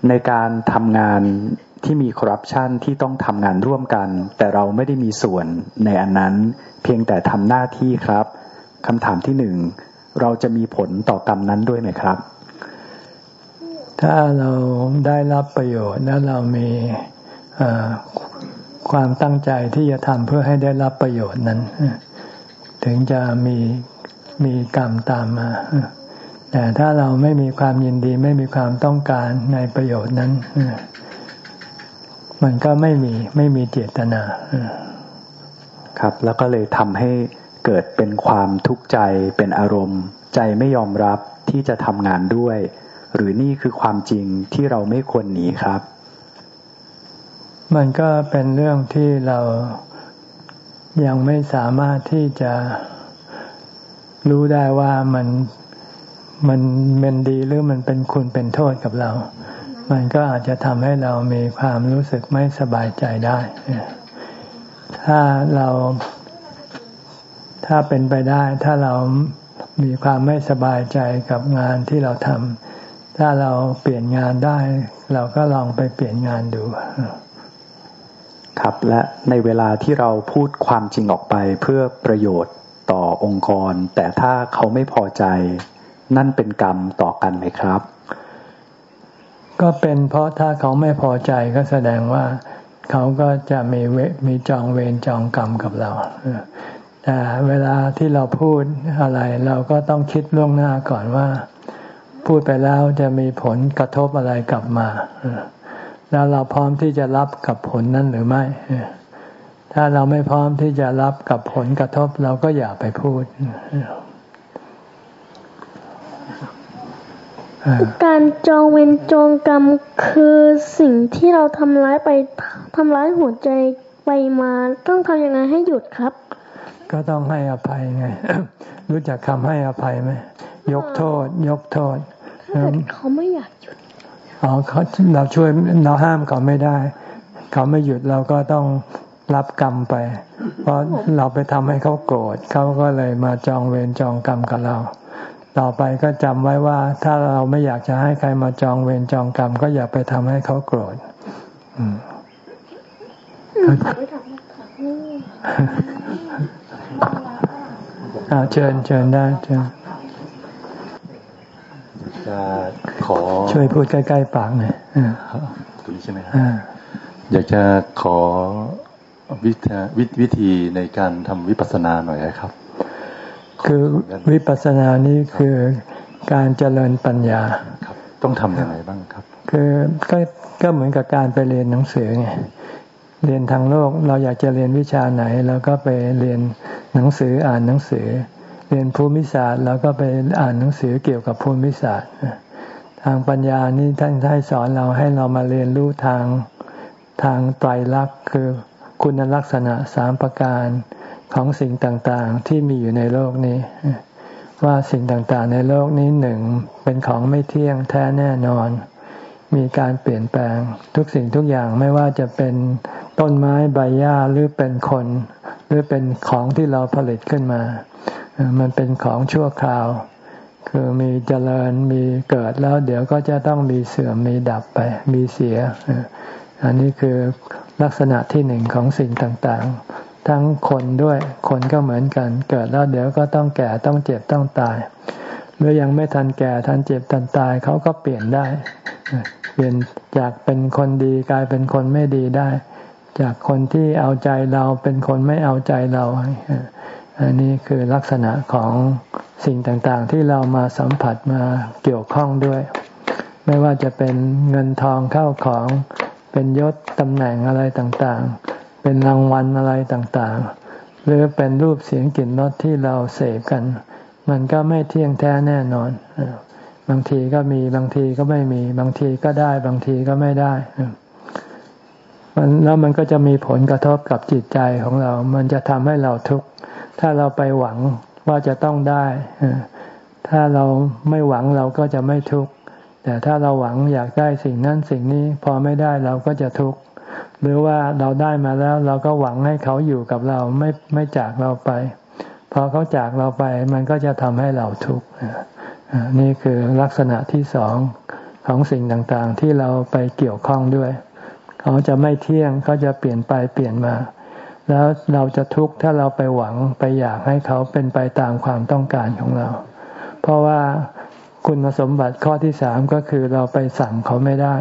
ในการทำงานที่มีคอร์รัปชันที่ต้องทำงานร่วมกัน แต่เราไม่ได้มีส่วนในอันนั้น เพียงแต่ทำหน้าที่ครับคำถามที่หนึ่งเราจะมีผลต่อกรรมนั้นด้วยไหมครับ ถ้าเราได้รับประโยชน์แล้วเรามีความตั้งใจที่จะทำเพื่อให้ได้รับประโยชน์นั้น ถึงจะมีมีกรรมตามมา แต่ถ้าเราไม่มีความยินดีไม่มีความต้องการในประโยชน์นั้น มันก็ไม่มีไม่มีเจตนาครับ แล้วก็เลยทำให้เกิดเป็นความทุกข์ใจเป็นอารมณ์ ใจไม่ยอมรับที่จะทำงานด้วย หรือนี่คือความจริงที่เราไม่ควรหนีครับ มันก็เป็นเรื่องที่เรา ยังไม่สามารถที่จะรู้ได้ว่ามันมันเป็นดีหรือมันเป็นคุณเป็นโทษกับเรา มันก็อาจจะทำให้เรามีความรู้สึกไม่สบายใจได้ ถ้าเรา ถ้าเป็นไปได้ ถ้าเรามีความไม่สบายใจกับงานที่เราทำถ้าเราเปลี่ยนงานได้ เราก็ลองไปเปลี่ยนงานดู ครับ และในเวลาที่เราพูดความจริงออกไปเพื่อประโยชน์ต่อองค์กร แต่ถ้าเขาไม่พอใจ นั่นเป็นกรรมต่อกันไหมครับ ก็เป็นเพราะถ้าเขาไม่พอใจก็แสดงว่าเขาก็จะมีเวมีจองเวรจองกรรมกับเราแต่แต่เวลาที่เราพูดอะไร เราก็ต้องคิดล่วงหน้าก่อนว่า พูดไปแล้วจะมีผลกระทบอะไรกลับมา แล้วเราพร้อมที่จะรับกับผลนั้นหรือไม่ ถ้าเราไม่พร้อมที่จะรับกับผลกระทบเราก็อย่าไปพูด การจองเวรจองกรรมคือสิ่งที่เราทำร้ายไปทำร้ายหัวใจไปมาต้องทำยังไงให้หยุดครับ ก็ต้องให้อภัยไง รู้จักคำให้อภัยไหมยกโทษ ยกโทษเขาไม่อยากหยุด อ๋อเขาเราช่วยเราห้ามเขาไม่ได้ เขาไม่หยุดเราก็ต้องรับกรรมไป เพราะเราไปทำให้เขาโกรธเขาก็เลยมาจองเวรจองกรรมกับเรา ต่อไปก็จำไว้ว่า ถ้าเราไม่อยากจะให้ใครมาจองเวรจองกรรม ก็อย่าไปทำให้เขาโกรธอืมอาเชิญเชิญได้เชิญ จะขอช่วยพูดใกล้ๆปากหน่อยตรงนี้ใช่ไหมครับอยากจะขอวิธีวิธีในการทำวิปัสสนาหน่อยครับ คือวิปัสสนานี้คือการเจริญปัญญาครับต้องทำยังไงบ้างครับ คือก็ก็เหมือนกับการไปเรียนหนังสือไงเรียนทางโลกเราอยากจะเรียนวิชาไหนเราก็ไปเรียนหนังสืออ่านหนังสือ เรียนภูมิศาสตร์เราก็ไปอ่านหนังสือเกี่ยวกับภูมิศาสตร์ทางปัญญานี่ท่านให้สอนเราให้เรามาเรียนรู้ทางทางไตรลักษณ์คือคุณลักษณะสามประการของสิ่งต่างๆ ที่มีอยู่ในโลกนี้ ว่าสิ่งต่างๆ ในโลกนี้หนึ่งเป็นของไม่เที่ยงแท้แน่นอน มีการเปลี่ยนแปลงทุกสิ่งทุกอย่างไม่ว่าจะเป็นต้นไม้ใบหญ้าหรือเป็นคน หรือเป็นของที่เราผลิตขึ้นมา มันเป็นของชั่วคราว คือมีเจริญมีเกิดแล้ว เดี๋ยวก็จะต้องมีเสื่อมมีดับไป มีเสีย อันนี้คือลักษณะที่หนึ่งของสิ่งต่างๆ ทั้งคนด้วยคนก็เหมือนกัน เกิดแล้วเดี๋ยวก็ต้องแก่ต้องเจ็บต้องตายหรือยังไม่ทันแก่ทันเจ็บทันตายเขาก็เปลี่ยนได้ เปลี่ยนจากเป็นคนดีกลายเป็นคนไม่ดีได้ จากคนที่เอาใจเราเป็นคนไม่เอาใจเรา อันนี้คือลักษณะของสิ่งต่างๆ ที่เรามาสัมผัสมาเกี่ยวข้องด้วย ไม่ว่าจะเป็นเงินทองเข้าของเป็นยศตำแหน่งอะไรต่างๆ เป็นรางวัลอะไรต่างๆ หรือเป็นรูปเสียงกลิ่นรสที่เราเสพกัน มันก็ไม่เที่ยงแท้แน่นอน บางทีก็มีบางทีก็ไม่มี บางทีก็ได้ บางทีก็ไม่ได้ มันแล้วมันก็จะมีผลกระทบกับจิตใจของเรา มันจะทำให้เราทุกข์ ถ้าเราไปหวังว่าจะต้องได้ ถ้าเราไม่หวังเราก็จะไม่ทุกข์ แต่ถ้าเราหวังอยากได้สิ่งนั้นสิ่งนี้พอไม่ได้เราก็จะทุกข์ หรือว่าเราได้มาแล้วเราก็หวังให้เขาอยู่กับเราไม่ไม่จากเราไป พอเขาจากเราไปมันก็จะทำให้เราทุกข์ นี่คือลักษณะที่สองของสิ่งต่างๆที่เราไปเกี่ยวข้องด้วย เขาจะไม่เที่ยงเขาจะเปลี่ยนไปเปลี่ยนมา แล้วเราจะทุกข์ถ้าเราไปหวังไปอยากให้เขาเป็นไปตามความต้องการของเรา เพราะว่าคุณสมบัติข้อที่สามก็คือเราไปสั่งเขาไม่ได้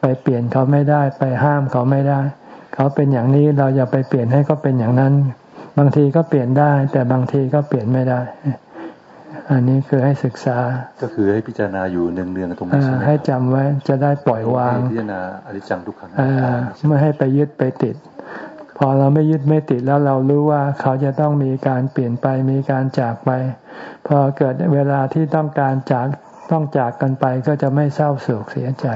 ไปเปลี่ยนเขาไม่ได้ ไปห้ามเขาไม่ได้ เขาเป็นอย่างนี้เราอย่าไปเปลี่ยนให้เขาเป็นอย่างนั้น บางทีก็เปลี่ยนได้ แต่บางทีก็เปลี่ยนไม่ได้ อันนี้คือให้ศึกษา ก็คือให้พิจารณาอยู่เนืองๆตรงนี้ใช่ไหมให้จำไว้จะได้ปล่อยวางพิจารณาอริจจังทุกขังไม่ให้ไปยึดไปติด พอเราไม่ยึดไม่ติดแล้วเรารู้ว่าเขาจะต้องมีการเปลี่ยนไปมีการจากไป พอเกิดเวลาที่ต้องการจากต้องจากกันไปก็จะไม่เศร้าโศกเสียใจ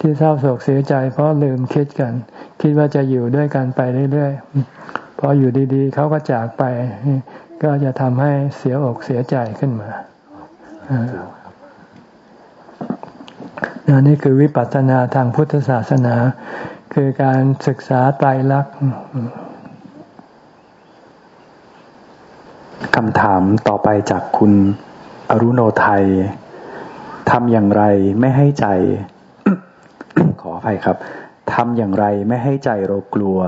ที่เศร้าโศกเสียใจ เพราะลืมคิดกัน คิดว่าจะอยู่ด้วยกันไปเรื่อยๆพออยู่ดีๆเขาก็จากไป ก็จะทำให้เสียอกเสียใจขึ้นมาอันนี้คือวิปัสสนาทางพุทธศาสนา คือการศึกษาไตรลักษณ์คำถามต่อไปจากคุณอรุโนไทยทำอย่างไรไม่ให้ใจ ขออภัยครับทำอย่างไรไม่ให้ใจเรากลัว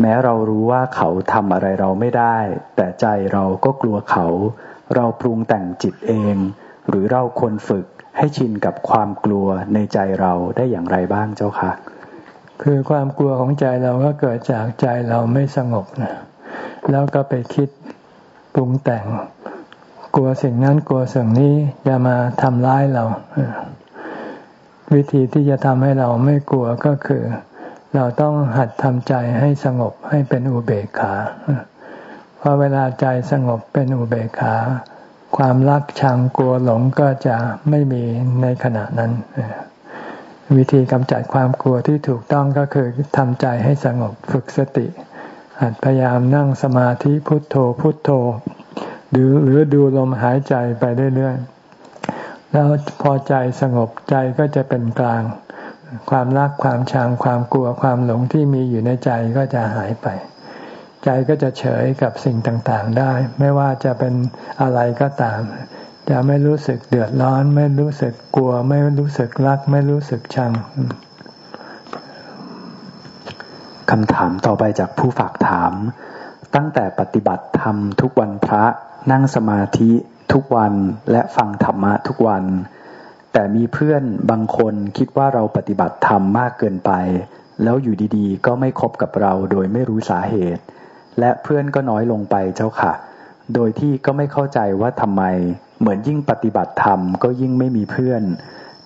แม้เรารู้ว่าเขาทำอะไรเราไม่ได้ แต่ใจเราก็กลัวเขา เราปรุงแต่งจิตเอง หรือเราควรฝึกให้ชินกับความกลัวในใจเราได้อย่างไรบ้างเจ้าคะคือความกลัวของใจเราก็เกิดจากใจเราไม่สงบนะแล้วก็ไปคิดปรุงแต่ง กลัวสิ่งนั้นกลัวสิ่งนี้จะมาทำร้ายเรา วิธีที่จะทำให้เราไม่กลัวก็คือ เราต้องหัดทำใจให้สงบให้เป็นอุเบกขาพอเวลาใจสงบเป็นอุเบกขา ความรักชังกลัวหลงก็จะไม่มีในขณะนั้น วิธีกำจัดความกลัวที่ถูกต้องก็คือทำใจให้สงบฝึกสติ หัดพยายามนั่งสมาธิพุทโธพุทโธ หรือหรือดูลมหายใจไปเรื่อยๆแล้วพอใจสงบใจก็จะเป็นกลาง ความรักความชังความกลัวความหลงที่มีอยู่ในใจก็จะหายไป ใจก็จะเฉยกับสิ่งต่างๆได้ ไม่ว่าจะเป็นอะไรก็ตาม จะไม่รู้สึกเดือดร้อน ไม่รู้สึกกลัว ไม่รู้สึกรัก ไม่รู้สึกชังคำถามต่อไปจากผู้ฝากถาม ตั้งแต่ปฏิบัติธรรมทุกวันพระนั่งสมาธิทุกวันและฟังธรรมะทุกวัน แต่มีเพื่อนบางคนคิดว่าเราปฏิบัติธรรมมากเกินไป แล้วอยู่ดีๆ ก็ไม่คบกับเราโดยไม่รู้สาเหตุ และเพื่อนก็น้อยลงไปเจ้าค่ะ โดยที่ก็ไม่เข้าใจว่าทำไม เหมือนยิ่งปฏิบัติธรรมก็ยิ่งไม่มีเพื่อน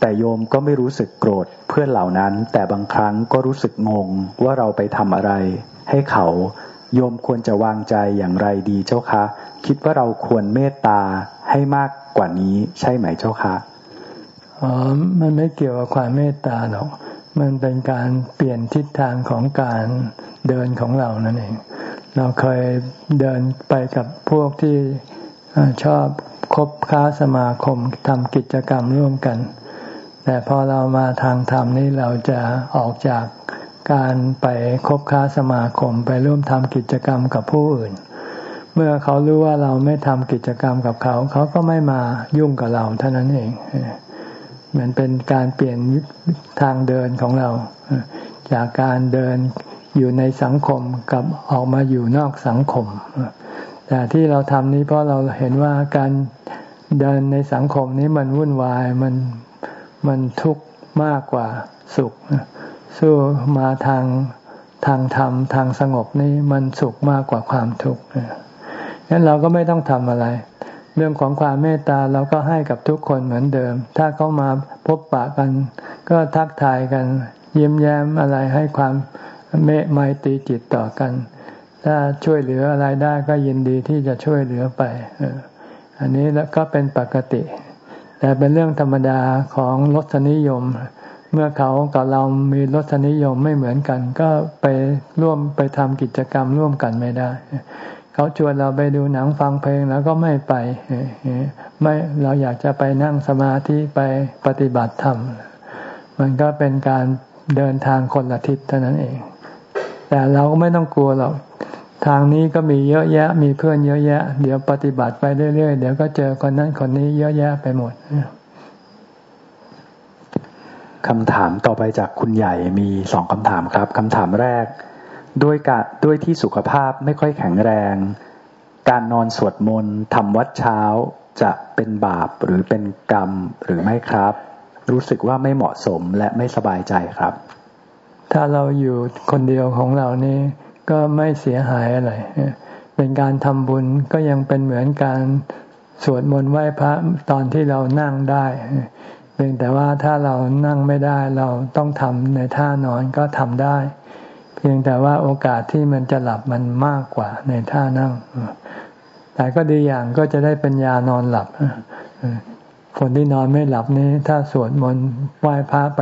แต่โยมก็ไม่รู้สึกโกรธเพื่อนเหล่านั้น แต่บางครั้งก็รู้สึกงงว่าเราไปทำอะไร ให้เขาโยมควรจะวางใจอย่างไรดีเจ้าคะ คิดว่าเราควรเมตตาให้มากกว่านี้ใช่ไหมเจ้าคะ อ๋อ มันไม่เกี่ยวกับความเมตตาหรอก มันเป็นการเปลี่ยนทิศทางของการเดินของเรานั่นเอง เราเคยเดินไปกับพวกที่ชอบคบค้าสมาคมทำกิจกรรมร่วมกัน แต่พอเรามาทางธรรมนี่เราจะออกจากการไปคบค้าสมาคมไปร่วมทำกิจกรรมกับผู้อื่น เมื่อเขารู้ว่าเราไม่ทำกิจกรรมกับเขา เขาก็ไม่มายุ่งกับเราเท่านั้นเองเห มือนเป็นการเปลี่ยนทางเดินของเรา จากการเดินอยู่ในสังคมกับออกมาอยู่นอกสังคม แต่ที่เราทำนี้เพราะเราเห็นว่าการเดินในสังคมนี้มันวุ่นวายมันมันทุกข์มากกว่าสุข สู้มาทางทางธรรมทางสงบนี้มันสุขมากกว่าความทุกข์งั้นเราก็ไม่ต้องทำอะไร เรื่องของความเมตตาเราก็ให้กับทุกคนเหมือนเดิม ถ้าเขามาพบปะกัน ก็ทักทายกันยิ้มแย้มอะไรให้ความเมตไมตรีจิตต่อกัน ถ้าช่วยเหลืออะไรได้ก็ยินดีที่จะช่วยเหลือไปอันนี้แล้วก็เป็นปกติ แต่เป็นเรื่องธรรมดาของรสนิยม เมื่อเขากับเรามีรสนิยมไม่เหมือนกัน ก็ไปร่วมไปทำกิจกรรมร่วมกันไม่ได้ เขาชวนเราไปดูหนังฟังเพลงแล้วก็ไม่ไปไม่เราอยากจะไปนั่งสมาธิไปปฏิบัติธรรม มันก็เป็นการเดินทางคนละทิศเท่านั้นเอง แต่เราก็ไม่ต้องกลัวหรอกทางนี้ก็มีเยอะแยะ มีเพื่อนเยอะแยะ เดี๋ยวปฏิบัติไปเรื่อยๆ เดี๋ยวก็เจอคนนั้นคนนี้เยอะแยะไปหมดคำถามต่อไปจากคุณใหญ่มีสองคำถามครับคำถามแรก ด้วยกะด้วยที่สุขภาพไม่ค่อยแข็งแรง การนอนสวดมนต์ทำวัดเช้าจะเป็นบาปหรือเป็นกรรมหรือไม่ครับ รู้สึกว่าไม่เหมาะสมและไม่สบายใจครับ ถ้าเราอยู่คนเดียวของเรานี่ก็ไม่เสียหายอะไร เป็นการทำบุญก็ยังเป็นเหมือนการสวดมนต์ไหว้พระตอนที่เรานั่งได้เพียงแต่ว่าถ้าเรานั่งไม่ได้เราต้องทำในท่านอนก็ทำได้ พียงแต่ว่าโอกาสที่มันจะหลับมันมากกว่าในท่านั่ง แต่ก็ดีอย่างก็จะได้เป็นยานอนหลับ คนที่นอนไม่หลับนี้ ถ้าสวดมนต์ไหว้พระไป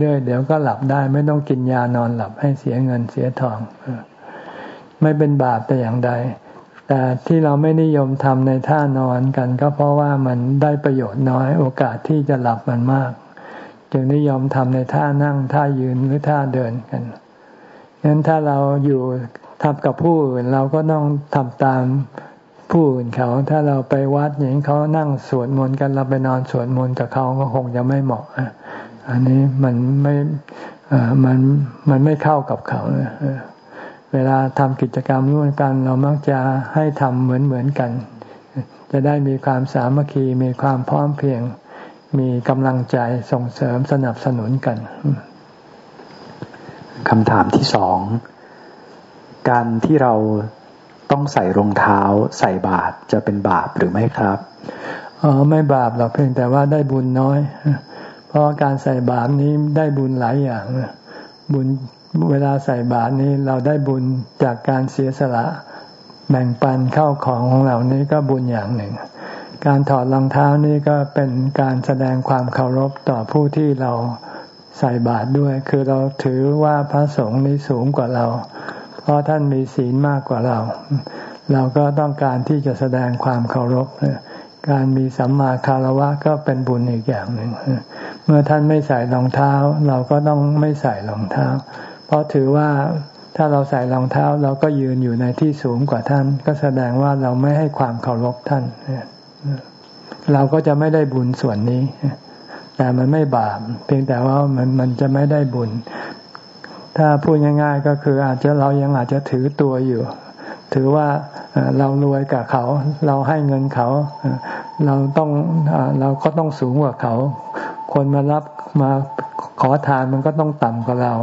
เรื่อยๆ เดี๋ยวก็หลับได้ ไม่ต้องกินยานอนหลับให้เสียเงินเสียทอง ไม่เป็นบาปแต่อย่างใด แต่ที่เราไม่นิยมทำในท่านอนกัน ก็เพราะว่ามันได้ประโยชน์น้อย โอกาสที่จะหลับมันมาก จึงนิยมทำในท่านั่งท่ายืนหรือท่าเดินกัน งั้นถ้าเราอยู่ทำกับผู้อื่นเราก็ต้องทำตามผู้อื่นเขา ถ้าเราไปวัดอย่างเขานั่งสวดมนต์กันเราไปนอนสวดมนต์กับเขาก็คงจะไม่เหมาะอันนี้มันไม่มันมันไม่เข้ากับเขาเวลาทำกิจกรรมร่วมกัน เรามักจะให้ทำเหมือนเหมือนกัน จะได้มีความสามัคคีมีความพร้อมเพียง มีกำลังใจส่งเสริมสนับสนุนกัน คำถามที่สอง การที่เราต้องใส่รองเท้าใส่บาตรจะเป็นบาปหรือไม่ครับอ๋อไม่บาปหรอกเพียงแต่ว่าได้บุญน้อย เพราะการใส่บาตรนี้ได้บุญหลายอย่างบุญเวลาใส่บาตรนี้เราได้บุญจากการเสียสละแบ่งปันเข้าของของเรานี้ก็บุญอย่างหนึ่ง การถอดรองเท้านี้ก็เป็นการแสดงความเคารพต่อผู้ที่เรา ใส่บาตรด้วย คือเราถือว่าพระสงฆ์นี้สูงกว่าเรา เพราะท่านมีศีลมากกว่าเรา เราก็ต้องการที่จะแสดงความเคารพการมีสัมมาคารวะก็เป็นบุญอีกอย่างหนึ่งเมื่อท่านไม่ใส่รองเท้า เราก็ต้องไม่ใส่รองเท้า เพราะถือว่าถ้าเราใส่รองเท้าเราก็ยืนอยู่ในที่สูงกว่าท่าน ก็แสดงว่าเราไม่ให้ความเคารพท่าน เราก็จะไม่ได้บุญส่วนนี้ แต่มันไม่บาป เพียงแต่ว่ามันมันจะไม่ได้บุญ ถ้าพูดง่าย ๆ ก็คืออาจจะเรายังอาจจะถือตัวอยู่ ถือว่าเรารวยกับเขา เราให้เงินเขา เราต้องเราก็ต้องสูงกว่าเขา คนมารับมาขอทานมันก็ต้องต่ำกว่าเรา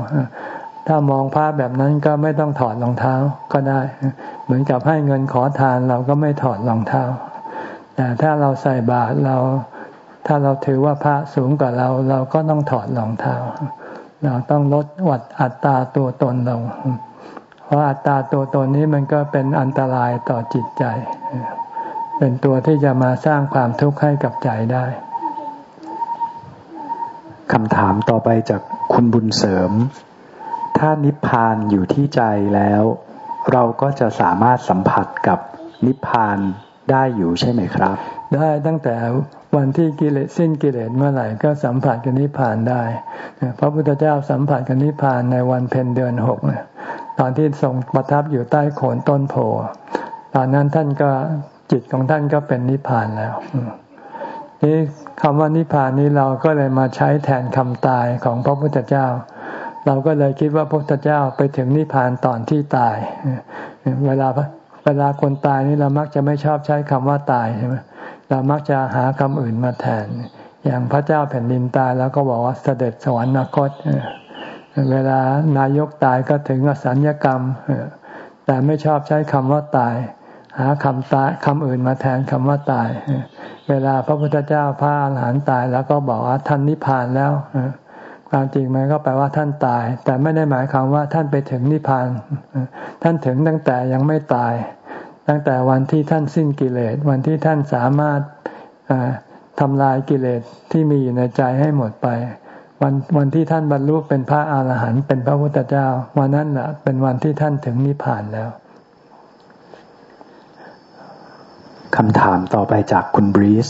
ถ้ามองภาพแบบนั้นก็ไม่ต้องถอดรองเท้าก็ได้ เหมือนกับให้เงินขอทานเราก็ไม่ถอดรองเท้า แต่ถ้าเราใส่บาตรเรา ถ้าเราถือว่าพระสูงกว่าเรา เราก็ต้องถอดรองเท้า เราต้องลดวัดอัตราตัวตนลง เพราะอัตราตัวตนนี้มันก็เป็นอันตรายต่อจิตใจ เป็นตัวที่จะมาสร้างความทุกข์ให้กับใจได้คำถามต่อไปจากคุณบุญเสริม ถ้านิพพานอยู่ที่ใจแล้ว เราก็จะสามารถสัมผัสกับนิพพาน ได้อยู่ใช่ไหมครับ ได้ตั้งแต่วันที่กิเลสสิ้นกิเลสเมื่อไหร่ก็สัมผัสกับนิพพานได้พระพุทธเจ้าสัมผัสกับนิพพานในวันเพ็ญเดือนหกตอนที่ทรงประทับอยู่ใต้โคนต้นโพตอนนั้นท่านก็จิตของท่านก็เป็นนิพพานแล้วนี่คำว่านิพพานนี้เราก็เลยมาใช้แทนคำตายของพระพุทธเจ้า เราก็เลยคิดว่าพระพุทธเจ้าไปถึงนิพพานตอนที่ตาย เวลา เวลาคนตายนี่เรามักจะไม่ชอบใช้คำว่าตายใช่ไหมเรามักจะหาคำอื่นมาแทน อย่างพระเจ้าแผ่นดินตายแล้วก็บอกว่าเสด็จสวรรคต เวลานายกตายก็ถึงอสัญญกรรม แต่ไม่ชอบใช้คำว่าตาย หาคำตายคำอื่นมาแทนคำว่าตาย เวลาพระพุทธเจ้าพระอรหันต์ตายแล้วก็บอกว่าท่านนิพพานแล้วความจริงมันก็แปลว่าท่านตาย แต่ไม่ได้หมายความว่าท่านไปถึงนิพพาน ท่านถึงตั้งแต่ยังไม่ตาย ตั้งแต่วันที่ท่านสิ้นกิเลส วันที่ท่านสามารถทำลายกิเลสที่มีอยู่ในใจให้หมดไป วันวันที่ท่านบรรลุเป็นพระอาหารหันต์เป็นพระพุทธเจ้า วันนั้นแหละเป็นวันที่ท่านถึงนิพพานแล้วคำถามต่อไปจากคุณบรีส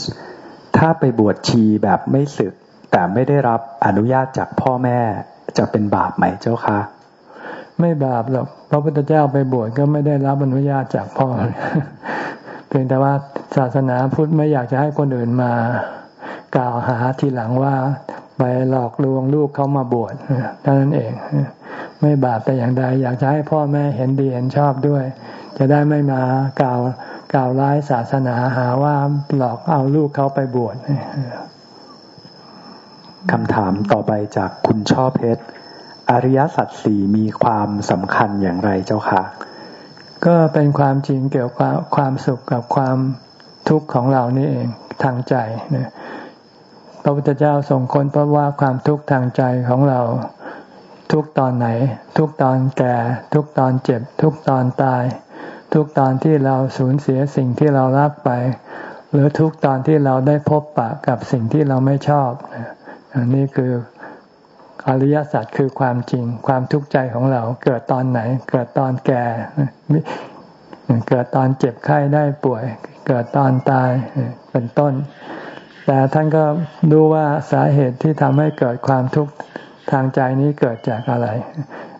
ถ้าไปบวชชีแบบไม่ศึก แต่ไม่ได้รับอนุญาตจากพ่อแม่จะเป็นบาปไหมเจ้าคะ ไม่บาปหรอกพระพุทธเจ้าไปบวชก็ไม่ได้รับอนุญาตจากพ่อเพียงแต่ว่าศาสนาพุทธไม่อยากจะให้คนอื่นมากล่าวหาทีหลังว่าไปหลอกลวงลูกเขามาบวชเท่านั้นเอง ไม่บาปแต่อย่างใดอยากจะให้พ่อแม่เห็นดีเห็นชอบด้วย จะได้ไม่มากล่าวกล่าวร้ายศาสนาหาว่าหลอกเอาลูกเขาไปบวชคำถามต่อไปจากคุณช่อเพชร อริยสัจสี่มีความสำคัญอย่างไรเจ้าคะก็เป็นความจริงเกี่ยวกับความสุขกับความทุกข์ของเรานี่เองทางใจนะพระพุทธเจ้าทรงค้นพบว่าความทุกข์ทางใจของเรา ทุกตอนไหน ทุกตอนแก่ ทุกตอนเจ็บ ทุกตอนตาย ทุกตอนที่เราสูญเสียสิ่งที่เรารักไป หรือทุกตอนที่เราได้พบปะกับสิ่งที่เราไม่ชอบ อันนี้คือ อริยสัจคือความจริง ความทุกข์ใจของเราเกิดตอนไหน เกิดตอนแก่ เกิดตอนเจ็บไข้ได้ป่วย เกิดตอนตายเป็นต้น แต่ท่านก็ดูว่าสาเหตุที่ทำให้เกิดความทุกข์ทางใจนี้เกิดจากอะไร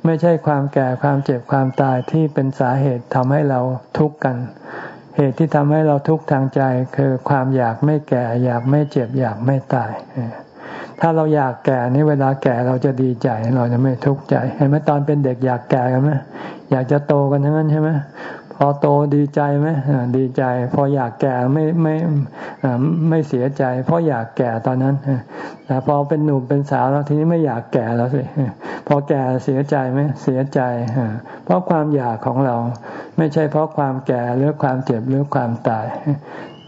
ไม่ใช่ความแก่ความเจ็บความตายที่เป็นสาเหตุทำให้เราทุกข์กัน เหตุที่ทำให้เราทุกข์ทางใจคือความอยากไม่แก่ อยากไม่เจ็บอยากไม่ตาย ถ้าเราอยากแก่นี่เวลาแก่เราจะดีใจเราจะไม่ทุกข์ใจเห็นไหมตอนเป็นเด็กอยากแก่กันไหมอยากจะโตกันทั้งนั้นใช่ไหมพอโตดีใจไหมดีใจ พออยากแก่ไม่ไม่ไม่เสียใจ เพราะอยากแก่ตอนนั้นแต่พอเป็นหนุ่มเป็นสาวแล้วทีนี้ไม่อยากแก่แล้วสิพอแก่เสียใจไหมเสียใจเพราะความอยากของเรา ไม่ใช่เพราะความแก่หรือความเจ็บหรือความตาย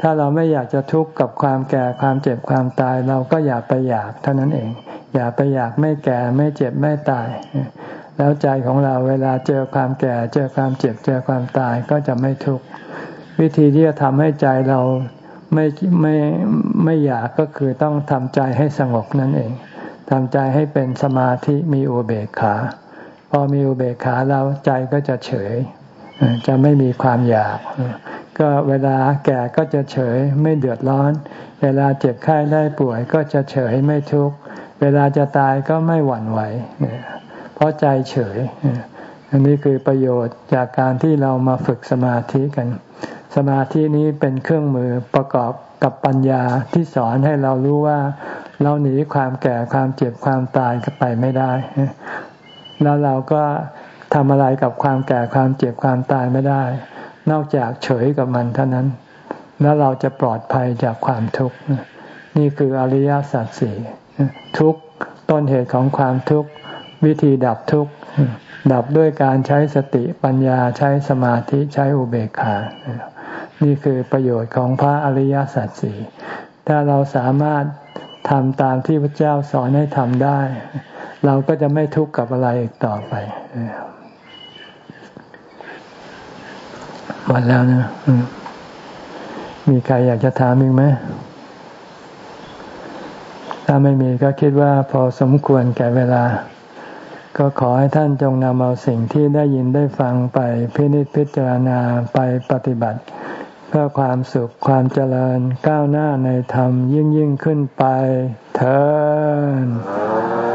ถ้าเราไม่อยากจะทุกข์กับความแก่ความเจ็บความตาย เราก็อย่าไปอยากเท่านั้นเอง อย่าไปอยากไม่แก่ไม่เจ็บไม่ตาย แล้วใจของเราเวลาเจอความแก่ เจอความเจ็บเจอความตายก็จะไม่ทุกข์วิธีที่จะทำให้ใจเราไม่ไม่ไม่อยากก็คือต้องทำใจให้สงบนั่นเองทำใจให้เป็นสมาธิมีอุเบกขา พอมีอุเบกขาแล้วใจก็จะเฉย จะไม่มีความอยาก ก็เวลาแก่ก็จะเฉยไม่เดือดร้อน เวลาเจ็บไข้ได้ป่วยก็จะเฉยไม่ทุกข์ เวลาจะตายก็ไม่หวั่นไหว เพราะใจเฉย อันนี้คือประโยชน์จากการที่เรามาฝึกสมาธิกัน สมาธินี้เป็นเครื่องมือประกอบกับปัญญาที่สอนให้เรารู้ว่า เราหนีความแก่ความเจ็บความตายไปไม่ได้ แล้วเราก็ทำอะไรกับความแก่ความเจ็บความตายไม่ได้ นอกจากเฉยกับมันเท่านั้น แล้วเราจะปลอดภัยจากความทุกข์นี่คืออริยสัจสี่ทุกต้นเหตุของความทุกข์วิธีดับทุกข์ดับด้วยการใช้สติปัญญาใช้สมาธิใช้อุเบกขา นี่คือประโยชน์ของพระอริยสัจสี่ถ้าเราสามารถทำตามที่พระเจ้าสอนให้ทำได้ เราก็จะไม่ทุกข์กับอะไรอีกต่อไป หมดแล้วนะมีใครอยากจะถามอีกไหมถ้าไม่มีก็คิดว่าพอสมควรแก่เวลา ก็ขอให้ท่านจงนำเอาสิ่งที่ได้ยินได้ฟังไปพินิจพิจารณาไปปฏิบัติ เพื่อความสุขความเจริญก้าวหน้าในธรรมยิ่งยิ่งขึ้นไปเถิด